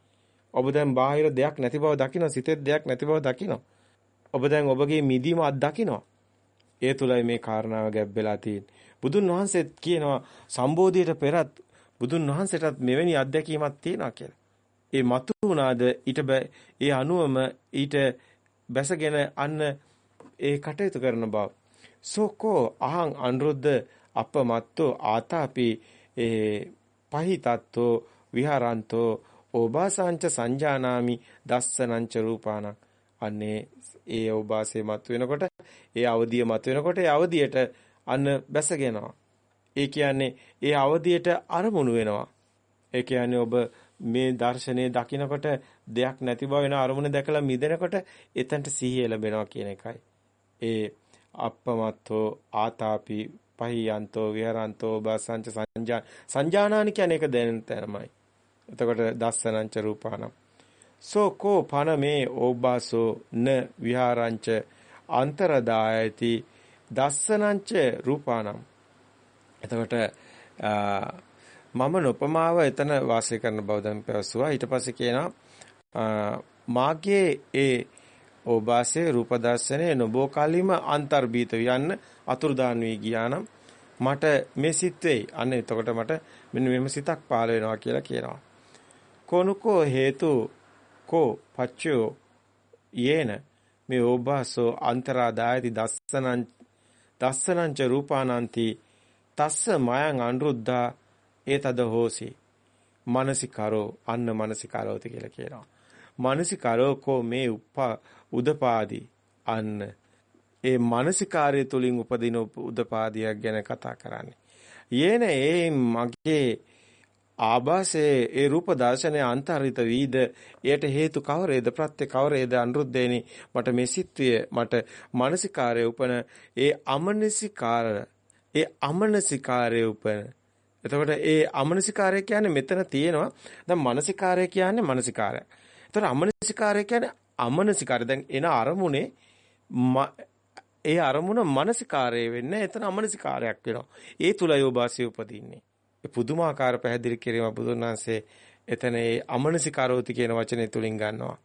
ඔබ දැන් බාහිර දෙයක් නැති බව දකිනවා, සිතේ දෙයක් නැති බව දකිනවා. ඔබ දැන් ඔබගේ මිදීම අත්දකිනවා. ඒ තුලයි මේ කාරණාව ගැබ් වෙලා තියෙන්නේ. බුදුන් වහන්සේත් කියනවා සම්බෝධියට පෙරත් බුදුන් වහන්සේටත් මෙවැනි අත්දැකීමක් තියෙනවා කියලා. ඒ මතු වුණාද ඊට ඒ අනුවම ඊට බැසගෙන අන්න ඒ කටයුතු කරන බව. සෝකෝ අහං අනුරුද්ධ අපමත්තෝ ආතාපි ඒ පහිතත්තෝ විහරන්තෝ ඕබාසංච සංජානාමි දස්සනංච රූපාණං අන්නේ ඒ ඕබාසය මත වෙනකොට ඒ අවදිය මත වෙනකොට ඒ අවදියට අන්න බැසගෙනවා ඒ කියන්නේ ඒ අවදියට අරමුණු වෙනවා. ඒ කියන්නේ ඔබ මේ දර්ශනය දකිනකොට දෙයක් නැති බව වෙන අරමුණ දැකලා මිදෙනකොට එතනට සිහිය ලැබෙනවා කියන එකයි. ඒ අප්පමත්තෝ ආතාපි පහියන්තෝ විහරන්තෝ බසංච සංජා සංජානානි කියන්නේ ඒක දැනෙන තැනමයි. එතකොට දස්සනංච රූපානම් සෝ කෝ පන මේ ඕබාසෝ න විහාරංච අන්තරදායති දස්සනංච රූපානම් එතකොට මම නොපමාව එතන වාසය කරන බව දැන් පැවසුවා. ඊට පස්සේ කියනවා මාගේ ඒ ඕබාසයේ රූප දර්ශනේ නොබෝ කලින්ම අන්තර්භීත යන්න අතුරුදාන් වී ගියානම් මට මේ සිත් වෙයි. අන්න එතකොට මට මෙන්න මෙහෙම සිතක් පහළ වෙනවා කියලා කියනවා. කොනුකෝ හේතු කෝ පච්චයෝ යේන. මේ ඕබාසෝ අන්තරාදායති දස්සනං දස්සනංච රූපානන්ති තස්ස මයං අනුරුද්ධා ඒතද හෝසි. මානසිකාරෝ අන්න මානසිකාරෝති කියලා කියනවා. මානසිකාරෝ කෝ මේ උප්පා උදපාදි අන්න. ඒ මානසිකාර්ය තුලින් උපදින උදපාදියක් ගැන කතා කරන්නේ. යේන ඒ මගේ ආభాසයේ ඒ රූප දර්ශනයේ අන්තරිත වීද එයට හේතු කවරේද ප්‍රත්‍ය කවරේද අනුරුද්ධේනි මට මේ සිත්විය මට මානසිකාරය උපන ඒ අමනසිකාර ඒ අමනසිකාරය උපන. එතකොට ඒ අමනසිකාරය කියන්නේ මෙතන තියෙනවා. දැන් මනසිකාරය කියන්නේ මනසිකාරය. එතකොට අමනසිකාරය කියන්නේ අමනසිකාරය. දැන් එන අරමුණේ ඒ අරමුණ මනසිකාරය වෙන්නේ එතන අමනසිකාරයක් වෙනවා. ඒ තුලයි ඔබාසිය උපදින්නේ. ඒ පුදුමාකාර පැහැදිලි කිරීම බුදුන් වහන්සේ එතන ඒ අමනසිකාරෝති කියන වචනේ තුලින් ගන්නවා.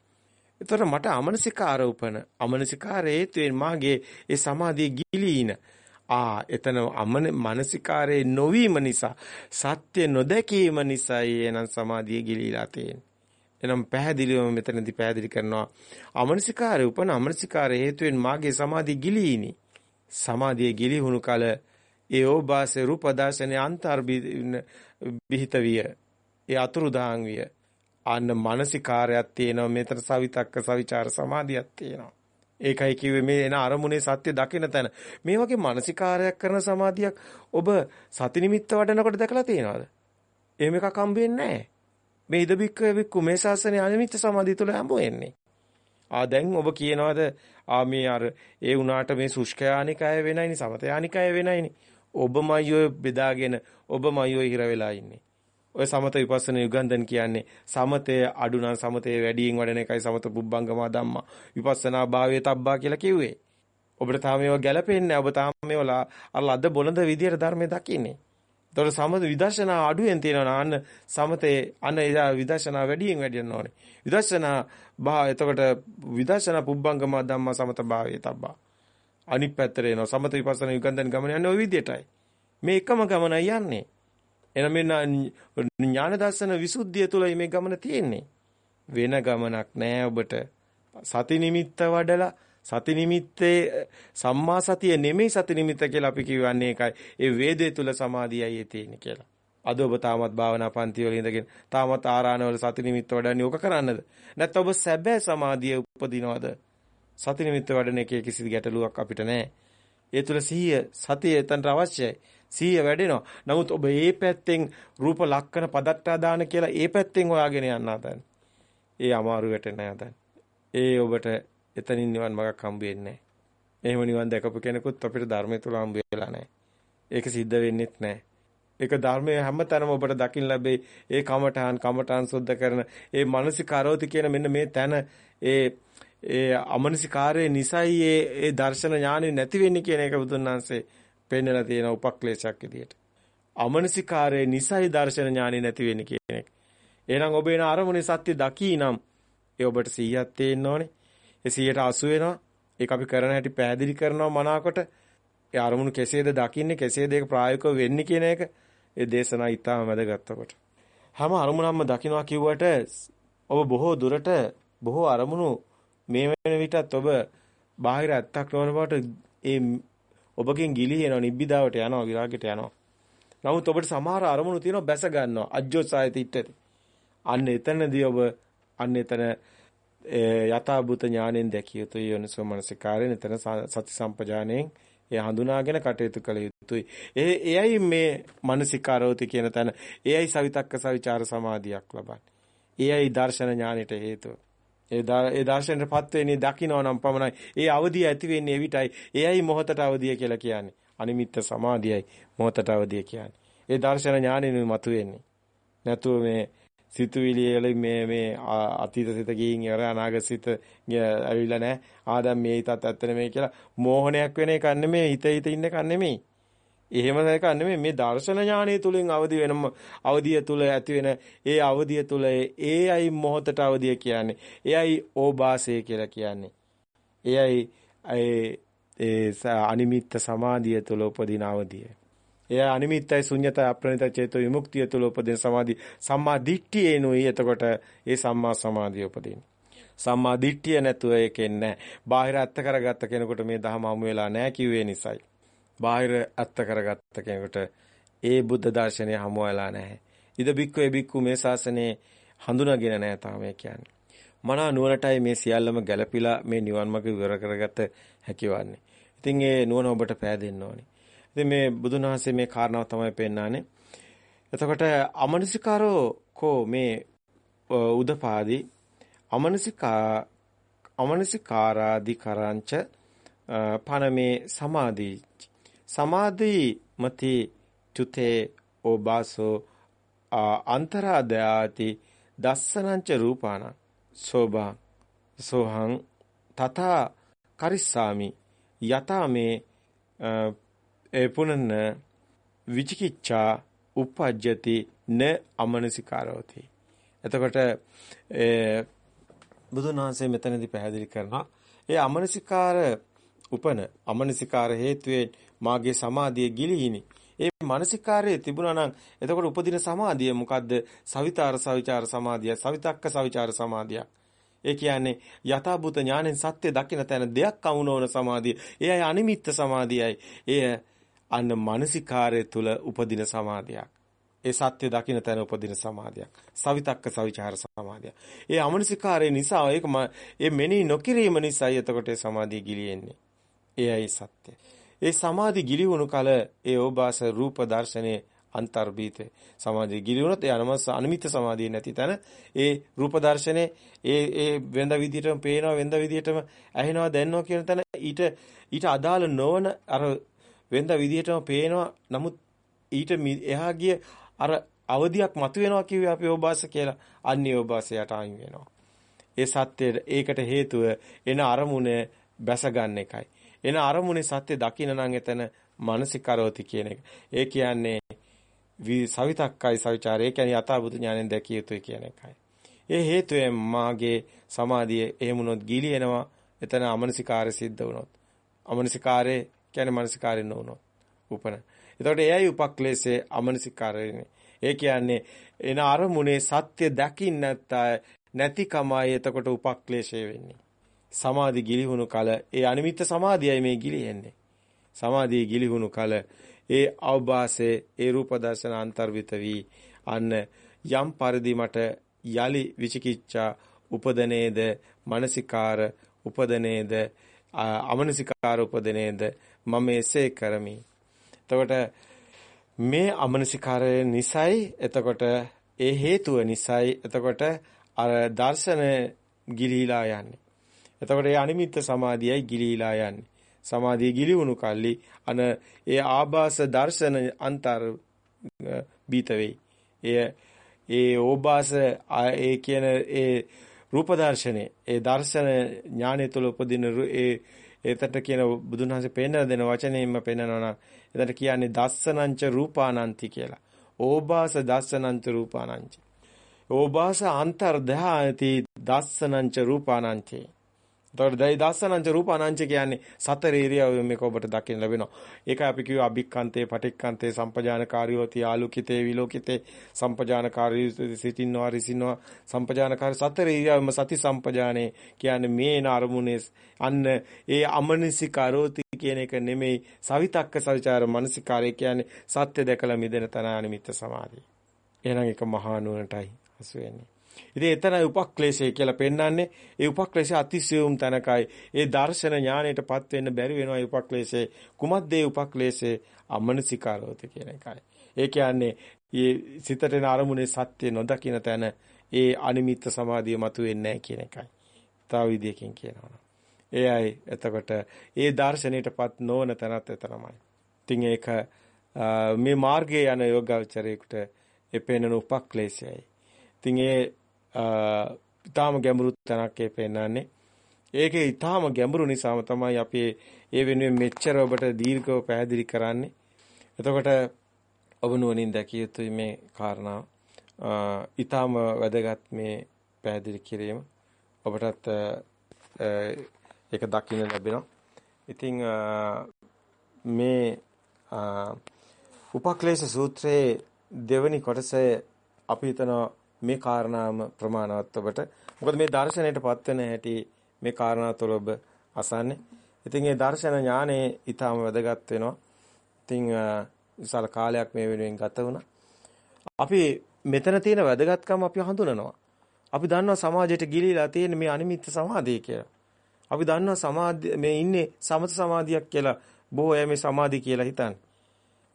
එතකොට මට අමනසිකාර උපන අමනසිකාරයේ හේතුවෙන් මාගේ ඒ සමාධිය ගිලීන ආ එතන අමන මානසිකාරයේ නොවීම නිසා සත්‍ය නොදැකීම නිසායි එනම් සමාධිය ගිලීලා තියෙන්නේ. එනම් පැහැදිලිවම මෙතනදී පැහැදිලි කරනවා අමනසිකාරය උපන අමනසිකාර හේතුවෙන් මාගේ සමාධිය ගිලීනි. සමාධිය ගිලිහුණු කල ඒ ඕබාසේ රූප දර්ශනේ අන්තර් බිහිත විය. ඒ අතුරුදාන් විය. අන්න මානසිකාරයක් තියෙනවා මෙතන සවිතක්ක සවිචාර සමාධියක් තියෙනවා. ඒකයි කිව්වේ මේ එන අරමුණේ සත්‍ය දකින තැන. මේ වගේ මානසිකාරයක් කරන සමාධියක් ඔබ සති නිමිත්ත වඩනකොට දැකලා තියෙනවද? එහෙම එකක් හම්බෙන්නේ නැහැ. මේ ඉදබික්ක වික්කු මේ ශාසනයේ අනිමිත්ත සමාධිය තුළ හම්බ වෙන්නේ. ආ දැන් ඔබ කියනවාද ආ මේ අර ඒ උනාට මේ සුෂ්කයානිකය වෙනයිනි සමතයානිකය වෙනයිනි. ඔබමයි ඔය බෙදාගෙන ඔබමයි ඔය හිර වෙලා ඉන්නේ. ඔය සමත විපස්සනා යුගන්ධන් කියන්නේ සමතය අඩු නම් සමතය වැඩියෙන් වඩන එකයි සමත පුබ්බංගමා ධම්මා විපස්සනා භාවයේ තබ්බා කියලා කිව්වේ. ඔබට තාම මේවා ගැලපෙන්නේ ඔබ තාම මේවලා අර ලද්ද බොළඳ විදියට ධර්මයේ දකින්නේ. ඒතකොට සමත විදර්ශනා අඩුවෙන් තියෙනවා අන්න සමතේ අන්න එදා විදර්ශනා වැඩියෙන් වැඩියන්න ඕනේ. විදර්ශනා භා එතකොට විදර්ශනා පුබ්බංගමා ධම්මා සමත භාවයේ තබ්බා. අනිත් පැත්තට එනවා සමත විපස්සනා යුගන්ධන් ගමන යන්නේ ওই විදියටයි. මේ එකම ගමනයි යන්නේ. එහෙනම් මේ ඥාන දර්ශන විසුද්ධිය තුළ මේ ගමන තියෙන්නේ. වෙන ගමනක් නෑ ඔබට. සති නිමිත්ත වඩලා සති නිමිත්තේ සම්මා සතිය නෙමෙයි සති නිමිත්ත කියලා අපි කියවන්නේ ඒකයි. ඒ වේදේ තුල සමාධියයි තියෙන්නේ කියලා. අද ඔබ තාමත් භාවනා පන්ති වල ඉඳගෙන තාමත් ආරාණවල සති නිමිත්ත වඩන්නේ ඕක කරන්නද? නැත්නම් ඔබ සැබෑ සමාධිය උපදිනවද? සති නිමිත්ත වඩන එකේ කිසි ගැටලුවක් අපිට නැහැ. ඒ තුල සිහිය සතිය එතනට අවශ්‍යයි. සිහිය වැඩෙනවා. නමුත් ඔබ මේ පැත්තෙන් රූප ලක්කන පදට්ටා දාන කියලා ඒ පැත්තෙන් හොයාගෙන යන්න හදන. ඒ අමාරු වැටෙන හදන. ඒ ඔබට එතනින් නිවන් මාර්ගක් හම්බ වෙන්නේ නැහැ. එහෙම නිවන් දැකපු කෙනෙකුත් අපිට ධර්මය තුල හම්බ වෙලා නැහැ. ඒක සිද්ධ වෙන්නේත් නැහැ. ඒක ධර්මයේ හැමතැනම ඔබට දකින්න ලැබේ. ඒ කමඨාන් කමඨාන් සුද්ධ කරන ඒ මානසිකාරෝති කියන මෙන්න මේ තැන ඒ ඒ අමනසිකාරයේ නිසයි ඒ ඒ දර්ශන ඥානෙ නැති වෙන්නේ කියන එක බුදුන් වහන්සේ පෙන්නලා තියෙන උපක්ලේශයක් විදියට. අමනසිකාරයේ නිසයි දර්ශන ඥානෙ නැති වෙන්නේ කියන එක. එහෙනම් ඔබ එන අරමුණේ සත්‍ය දකීනම් ඒ ඔබට 100ක් තේන්න ඕනේ. ඒ 180 වෙනවා. ඒක අපි කරන හැටි පැහැදිලි කරනවා මනාකොට. ඒ අරමුණු කෙසේද දකින්නේ කෙසේද ඒක ප්‍රායෝගිකව වෙන්නේ කියන එක ඒ දේශනා ඉතාම වැදගත් කොට. හැම අරමුණක්ම දකින්නවා කිව්වට ඔබ බොහෝ දුරට බොහෝ අරමුණු මේ වෙන විටත් ඔබ බාහිර ඇත්තක් නොවන බවට ඒ ඔබගෙන් ගිලිහෙනවා නිබ්බිදාවට යනවා විරාගයට යනවා. නමුත් ඔබට සමහර අරමුණු තියෙනවා බැස ගන්නවා අජ්ජෝසාය තිට්ටති. අන්න එතනදී ඔබ අන්න එතන යථාභූත ඥාණයෙන් දැකිය යුතුයි යොනසෝ මනසිකාරයෙන් එතන සති සම්පජාණයෙන් ඒ හඳුනාගෙන කටයුතු කළ යුතුයි. ඒ එයයි මේ මනසිකාරෝති කියන තැන එයයි සවිතක්ක සවිචාර සමාධියක් ලබන්නේ. එයයි දර්ශන ඥානෙට හේතුව. ඒ ඒ දර්ශනයටපත් වෙන්නේ දකින්න නම් පමණයි. ඒ අවදිය ඇති වෙන්නේ එවිටයි. එයයි මොහතට අවදිය කියලා කියන්නේ. අනිමිත්ත සමාධියයි මොහතට අවදිය කියන්නේ. ඒ දර්ශන ඥානෙනු මතුවෙන්නේ. නැතුව මේ සිතුවිලි වල මේ මේ අතීත සිත ගිහින් ඉවර අනාගත සිත ඇවිල්ලා නැහැ. ආ දැන් මේ හිතත් ඇත්ත නෙමෙයි කියලා මෝහණයක් වෙන එකක් නෙමෙයි හිත හිත ඉන්න එකක් නෙමෙයි. එහෙම එකක් නෙමෙයි මේ දර්ශන ඥානය තුලින් අවදි වෙනම අවදිය තුල ඇති වෙන ඒ අවදිය තුල ඒ අයි මොහතට අවදිය කියන්නේ. එයයි ඕබාසය කියලා කියන්නේ. එයයි ඒ අනිමිත්ත සමාධිය තුල උපදින අවදිය. එය අනිමිත්තයි ශුන්‍යතයි අප්‍රණිත චේතෝ විමුක්තිය තුල උපදින සමාධි සම්මා දිට්ඨියේනුයි එතකොට ඒ සම්මා සමාධිය උපදින්නේ. සම්මා දිට්ඨිය නැතුව ඒකෙන් නැහැ. බාහිර අත්ත කරගත්ත කෙනෙකුට මේ ධහම හමු වෙලා නැහැ කිව්වේ නිසායි. බාහිර අත්ත කරගත්ත කෙනෙකුට ඒ බුද්ධ දර්ශනය හමු වෙලා නැහැ. ඉද බික්කු ඒ බික්කු මේ ශාසනයේ හඳුනාගෙන නැහැ තාම කියන්නේ. මනා නුවණටයි මේ සියල්ලම ගැළපිලා මේ නිවන් මඟ විවර කරගත හැකිවන්නේ. ඉතින් ඒ නුවණ ඔබට පෑදෙන්න ඕනේ. ඉතින් මේ බුදුන් වහන්සේ මේ කාරණාව තමයි පෙන්නන්නේ. එතකොට අමනසිකාරෝ කෝ මේ උදපාදි අමනසිකා අමනසිකාරාදි කරංච පනමේ සමාධි සමාධි මති චුතේ ඕබාසෝ අන්තරාදයාති දස්සනංච රූපාණං සෝභා සෝහං තථා කරිස්සාමි යතා මේ ඒ පුනන විචිකිච්ඡා උපජ්ජති න අමනසිකාරෝති එතකොට ඒ බුදුන් වහන්සේ මෙතනදී පැහැදිලි කරනවා ඒ අමනසිකාර උපන අමනසිකාර හේතුවෙන් මාගේ සමාධිය ගිලිහිනි ඒ මානසිකාරයේ තිබුණා නම් එතකොට උපදින සමාධිය මොකද්ද? සවිතාර සවිචාර සමාධිය, සවිතක්ක සවිචාර සමාධිය. ඒ කියන්නේ යථාභූත ඥානෙන් සත්‍ය දකින තැන දෙයක් අමුණවන සමාධිය. එයයි අනිමිත්ත සමාධියයි. එය අන්න මානසිකාරය තුල උපදින සමාධියක්. ඒ සත්‍ය දකින්න තැන උපදින සමාධියක්. සවිතක්ක සවිචාර සමාධිය. ඒ අමනසිකාරය නිසා ඒක ඒ මෙනෙහි නොකිරීම නිසායි එතකොට ඒ සමාධිය ගිලියෙන්නේ. එයයි සත්‍ය. ඒ සමාධි ගිලිහුණු කල ඒ ඕබාස රූප දර්ශනේ අන්තර්භීතේ සමාධිය ගිලිහුණොත් ඒ අනමස අනිමිත් සමාධිය නැති තැන ඒ රූප දර්ශනේ ඒ ඒ වෙනද විදිහටම පේනවා වෙනද විදිහටම ඇහෙනවා දැනනවා කියන තැන ඊට ඊට අදාළ නොවන අර වෙනද විදිහටම පේනවා නමුත් ඊට එහා ගිය අර අවදියක් මතුවෙනවා කිව්වේ අපි ඕබාස කියලා අන්නේ ඕබාසයට අයින් වෙනවා. ඒ සත්‍යයට ඒකට හේතුව එන අරමුණ බැස ගන්න එකයි. එන අරමුණේ සත්‍ය දකින්න නම් එතන මානසිකරෝති කියන එක. ඒ කියන්නේ සවිතක්කයි සවිචාරය. ඒ කියන්නේ යථාභූත ඥාණයෙන් දැකිය යුතුයි කියන එකයි. ඒ හේතුවෙන් මාගේ සමාධිය එහෙමුණොත් ගිලිනවා. එතන අමනසිකාරය සිද්ධ වුණොත්. අමනසිකාරය කියන්නේ මානසිකාරය නොවුණොත්. උපන. එතකොට එයයි උපක්ලේශයේ අමනසිකාරයනේ. ඒ කියන්නේ එන අරමුණේ සත්‍ය දකින්න නැතිකමයි එතකොට උපක්ලේශය වෙන්නේ. සමාධි ගිලිහුණු කල ඒ අනිමිත්ත සමාධියයි මේ ගිලිහෙන්නේ. සමාධිය ගිලිහුණු කල ඒ අවබාසයේ ඒ රූප දර්ශන අන්තර්විත වී අන්න යම් පරිදි මට යලි විචිකිච්ඡා උපදනේද මානසිකාර උපදනේද අමනසිකාර උපදනේද මම එසේ කරමි එතකොට මේ අමනසිකාරය නිසයි එතකොට ඒ හේතුව නිසයි එතකොට අර දර්ශන ගිලිහිලා යන්නේ. එතකොට ඒ අනිමිත්ත සමාධියයි ගිලිහිලා යන්නේ. සමාධිය ගිලිහුණු කල්ලි අන ඒ ආభాස දර්ශන අන්තර් බීත වෙයි. ඒ ඒ ඕබාස ඒ කියන ඒ රූප දර්ශනේ ඒ දර්ශන ඥානය තුළ උපදින ඒ එතට කියන බුදුන් වහන්සේ පෙන්නන දෙන වචනයෙන්ම පෙන්නනවා නම් එතට කියන්නේ දස්සනංච රූපානන්ති කියලා. ඕබාස දස්සනංච රූපානංච. ඕබාස අන්තර්ධායති දස්සනංච රූපානංචේ එතකොට දයි දස්සනංච රූපානංච කියන්නේ සතර ඉරියව් මේක ඔබට දකින්න ලැබෙනවා. ඒකයි අපි කිව්ව අභික්කන්තේ පටික්කන්තේ සම්පජානකාරියෝති ආලුකිතේ විලෝකිතේ සම්පජානකාරී සිටින්නවා රිසින්නවා සම්පජානකාරී සතර ඉරියව්ම සති සම්පජානේ කියන්නේ මේන අරමුණේ අන්න ඒ අමනසිකාරෝති කියන එක නෙමෙයි සවිතක්ක සවිචාර මානසිකාරය කියන්නේ සත්‍ය දැකලා මිදෙන තන අනිමිත්ත සමාධිය. එහෙනම් ඒක මහා නුවණටයි හසු වෙන්නේ. ඉතින් එතනයි උපක්ලේශය කියලා පෙන්වන්නේ. ඒ උපක්ලේශය අතිසියුම් තනකයි. ඒ දර්ශන ඥාණයටපත් වෙන්න බැරි වෙනවා ඒ උපක්ලේශේ. කුමද්ද ඒ උපක්ලේශේ? අමනසිකාරෝත කියන එකයි. ඒ කියන්නේ මේ සිතට එන අරමුණේ සත්‍ය නොදකින තැන ඒ අනිමිත්ත සමාධිය මතුවෙන්නේ නැහැ කියන එකයි. තව විදියකින් කියනවා. එයයි එතකොට ඒ දර්ශනයටපත් නොවන තැනත් එතරම්යි. ඉතින් ඒක මේ මාර්ගයේ යන යෝගාචරයේකට එපෙනෙන උපක්ලේශයයි. ඉතින් ඒ ඊටාම ගැඹුරු තැනක් ඒ පෙන්නන්නේ. ඒකේ ඊටාම ගැඹුරු නිසාම තමයි අපි ඒ වෙනුවෙන් මෙච්චර ඔබට දීර්ඝව පැහැදිලි කරන්නේ. එතකොට ඔබ නුවණින් දැකිය යුතුයි මේ කාරණාව. ඊටාම වැදගත් මේ පැහැදිලි කිරීම. ඔබටත් ඒක දකින්න ලැබෙනවා. ඉතින් මේ උපක්ලේශ සූත්‍රයේ දෙවනි කොටසේ අපි හිතනවා මේ කාරණාම ප්‍රමාණවත් ඔබට. මොකද මේ දර්ශනයටපත් වෙන හැටි මේ කාරණා තුළ ඔබ අසන්නේ. ඉතින් මේ දර්ශන ඥානයේ ඊටම වැදගත් වෙනවා. ඉතින් විශාල කාලයක් මේ වෙනුවෙන් ගත වුණා. අපි මෙතන තියෙන වැදගත්කම අපි හඳුනනවා. අපි දන්නවා සමාජයට ගිලිලා තියෙන මේ අනිමිත්ත සමාධිය කියලා. අපි දන්නවා සමාධිය මේ ඉන්නේ සමත සමාධියක් කියලා බොහෝ අය මේ සමාධි කියලා හිතන්නේ.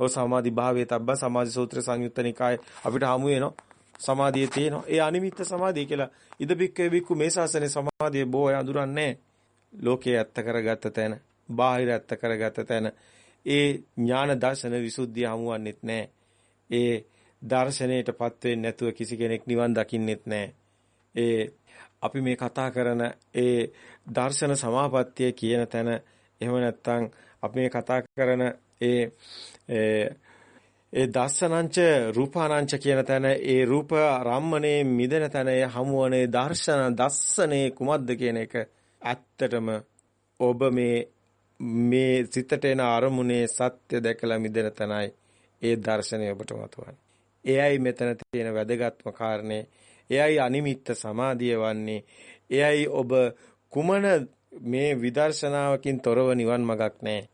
ඔය සමාධි භාවයේ තබ්බ සමාධි සූත්‍ර සංයුත්ත නිකායේ අපිට හමු වෙනවා. සමාධියේ තියෙනවා. ඒ අනිමිත්ත සමාධිය කියලා ඉදබික්කේ බික්කු මේ ශාසනයේ සමාධිය බොහෝ අය අඳුරන්නේ ලෝකයේ ඇත්ත කරගත්ත තැන, බාහිර ඇත්ත කරගත්ත තැන ඒ ඥාන දර්ශන විසුද්ධිය හමුවන්නෙත් නැහැ. ඒ දර්ශනයටපත් වෙන්නේ නැතුව කිසි කෙනෙක් නිවන් දකින්නෙත් නැහැ. ඒ අපි මේ කතා කරන ඒ දර්ශන සමාපත්තිය කියන තැන එහෙම නැත්නම් අපි මේ කතා කරන ඒ ඒ දස්සනංච රූපානංච කියන තැන ඒ රූප රම්මනේ මිදෙන තැන ඒ හමුවනේ දර්ශන දස්සනේ කුමක්ද කියන එක ඇත්තටම ඔබ මේ මේ සිතට එන අරමුණේ සත්‍ය දැකලා මිදෙන තැනයි ඒ දර්ශනය ඔබට මතුවන්නේ. එයයි මෙතන තියෙන වැදගත්ම කාරණේ. එයයි අනිමිත්ත සමාධිය වන්නේ. එයයි ඔබ කුමන මේ විදර්ශනාවකින් තොරව නිවන් මගක් නැහැ.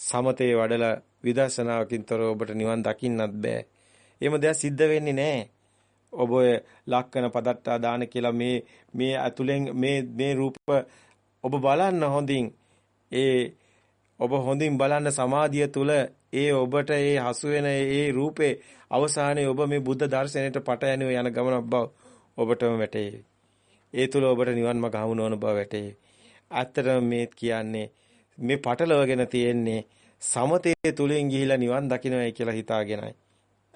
සමතේ වඩලා විදර්ශනාවකින් තොරව ඔබට නිවන් දකින්නත් බෑ. එහෙම දෙයක් සිද්ධ වෙන්නේ නැහැ. ඔබ ඔය ලක්කන පදට්ටා දාන කියලා මේ මේ ඇතුලෙන් මේ මේ රූප ඔබ බලන්න හොඳින් ඒ ඔබ හොඳින් බලන්න සමාධිය තුල ඒ ඔබට ඒ හසු වෙන ඒ රූපේ අවසානයේ ඔබ මේ බුද්ධ දර්ශනයට පට යන යන ගමනක් බව ඔබටම වැටේ. ඒ තුල ඔබට නිවන් මඟ හමු නොවන බව වැටේ. ඇත්තටම මේ කියන්නේ මේ පටලවගෙන තියෙන්නේ සමතේ තුලින් ගිහිලා නිවන් දකින්නයි කියලා හිතාගෙනයි.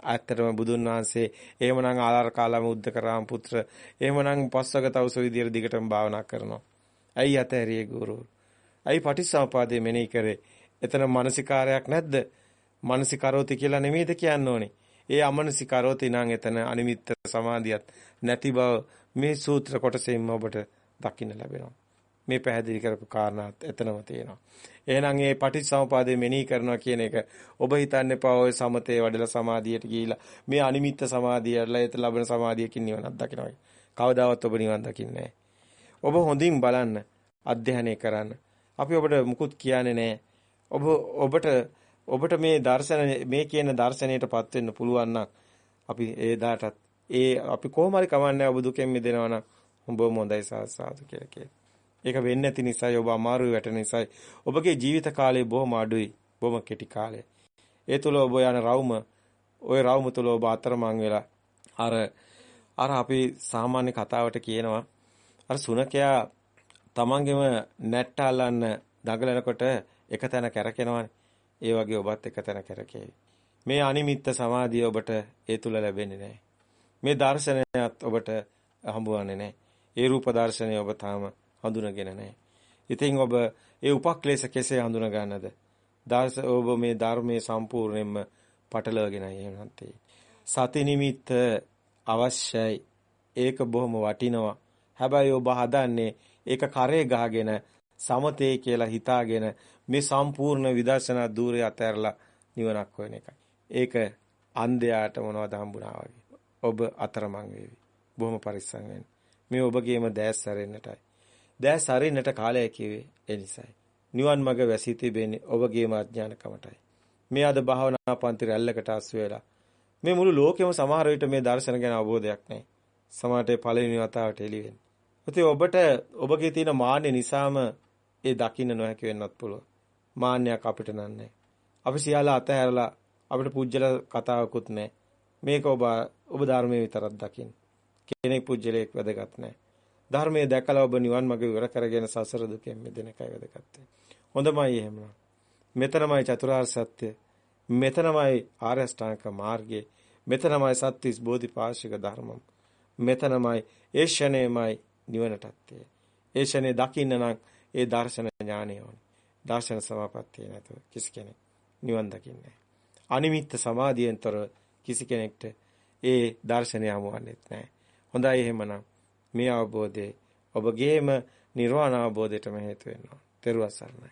ඇත්තටම බුදුන් වහන්සේ එහෙමනම් ආලාර කාලම උද්දකරාම පුත්‍ර එහෙමනම් පස්වග තවුස විදියට දිගටම භාවනා කරනවා. ඇයි අතහැරියේ ගුරු? ඇයි පටිච්චසමුපාදයේ මෙනෙහි කරේ? එතන මානසිකාරයක් නැද්ද? මානසිකාරෝති කියලා නෙමෙයිද කියන්න ඕනේ. ඒ අමනසිකාරෝති නම් එතන අනිමිත්ත සමාධියත් නැති බව මේ සූත්‍ර කොටසෙන්ම ඔබට දකින්න ලැබෙනවා. මේ පැහැදිලි කරපු කාරණාත් එතනම තියෙනවා. එහෙනම් මේ පටිච්චසමුපාදය මෙනෙහි කරනවා කියන එක ඔබ හිතන්න එපා ඔය සමතේ වඩලා සමාධියට ගිහිලා මේ අනිමිත්ත සමාධියලා ඒත ලබන සමාධියකින් නිවනක් දකිනවා. කවදාවත් ඔබ නිවන් දකින්නේ ඔබ හොඳින් බලන්න අධ්‍යයනය කරන්න. අපි ඔබට මුකුත් කියන්නේ නැහැ. ඔබ ඔබට ඔබට මේ දර්ශන මේ කියන දර්ශනයටපත් වෙන්න පුළුවන් නම් අපි ඒ දාටත් ඒ අපි කොහොම හරි කමන්නේ ඔබ දුකෙන් මිදෙනවා නම් උඹ හොඳයි සාසාදු කියලා කියනවා. ඒක වෙන්නේ නැති නිසායි ඔබ අමාරුවේ වැටෙන නිසායි ඔබගේ ජීවිත කාලය බොහොම අඩුයි. බොහොම කෙටි කාලය. ඒ තුල ඔබ යන රවුම ওই රවුම තුල ඔබ අතරමං වෙලා අර අර අපි සාමාන්‍ය කතාවට කියනවා අර සුනකයා තමන්ගේම නැට්ට අල්ලන්න දඟලනකොට එක තැන කැරකෙනවානේ. ඒ වගේ ඔබත් එක තැන කැරකෙයි. මේ අනිමිත්ත සමාධිය ඔබට ඒ තුල ලැබෙන්නේ නැහැ. මේ දර්ශනයත් ඔබට හම්බවන්නේ නැහැ. ඒ රූප දර්ශනය ඔබ තාම හඳුනගෙන නැහැ. ඉතින් ඔබ ඒ උපක්ලේශ කෙසේ හඳුන ගන්නද? දාස ඔබ මේ ධර්මයේ සම්පූර්ණයෙන්ම පටලවගෙනයි එහෙම සති නිමිත්ත අවශ්‍යයි. ඒක බොහොම වටිනවා. හැබැයි ඔබ හදන්නේ ඒක කරේ ගහගෙන සමතේ කියලා හිතාගෙන මේ සම්පූර්ණ විදර්ශනා ධූරය අතහැරලා නිවනක් හොයන එකයි. ඒක අන්ධයාට මොනවද හම්බුණා වගේ. ඔබ අතරමං වේවි. බොහොම පරිස්සම් වෙන්න. මේ ඔබගේම දැස් සැරෙන්නටයි. දැස් හරින්නට කාලය කිව්වේ ඒ නිසයි. නිවන් මඟ වැසී තිබෙන්නේ ඔබගේම අඥානකමටයි. මේ අද භාවනා පන්ති රැල්ලකට අසු වෙලා මේ මුළු ලෝකෙම සමහර විට මේ දර්ශන ගැන අවබෝධයක් නැහැ. සමහරට පළවෙනි වතාවට එළි වෙන්නේ. ඔතේ ඔබට ඔබගේ තියෙන මාන්නය නිසාම ඒ දකින්න නොහැකි වෙන්නත් පුළුවන්. මාන්නයක් අපිට නන්නේ. අපි සියල්ල අතහැරලා අපිට පුජ්‍යල කතාවකුත් නැහැ. මේක ඔබ ඔබ ධර්මයේ විතරක් දකින්න. කෙනෙක් පුජ්‍යලයක් වැදගත් නැහැ. ධර්මයේ දැකලා ඔබ නිවන් මඟ ඉවර කරගෙන සසර දුකෙන් මිදෙන එකයි වැදගත් හොඳමයි එහෙමනම්. මෙතනමයි චතුරාර්ය සත්‍ය. මෙතනමයි ආර්ය අෂ්ටාංග මාර්ගය. මෙතනමයි සත්‍තිස් බෝධිපාශික ධර්මම්. මෙතනමයි ඒ ෂණේමයි නිවනටත් ඒ ෂණේ දකින්න නම් ඒ දර්ශන ඥානය ඕනේ. දර්ශන සමාපත්තිය නැතුව කිසි කෙනෙක් නිවන් දකින්නේ අනිමිත්ත සමාධියෙන්තර කිසි කෙනෙක්ට ඒ දර්ශනය හමුවන්නේ නැහැ. හොඳයි එහෙමනම් මේ අවබෝධය ඔබගේම නිර්වාණ අවබෝධයටම හේතු වෙනවා. තෙරුවන් සරණයි.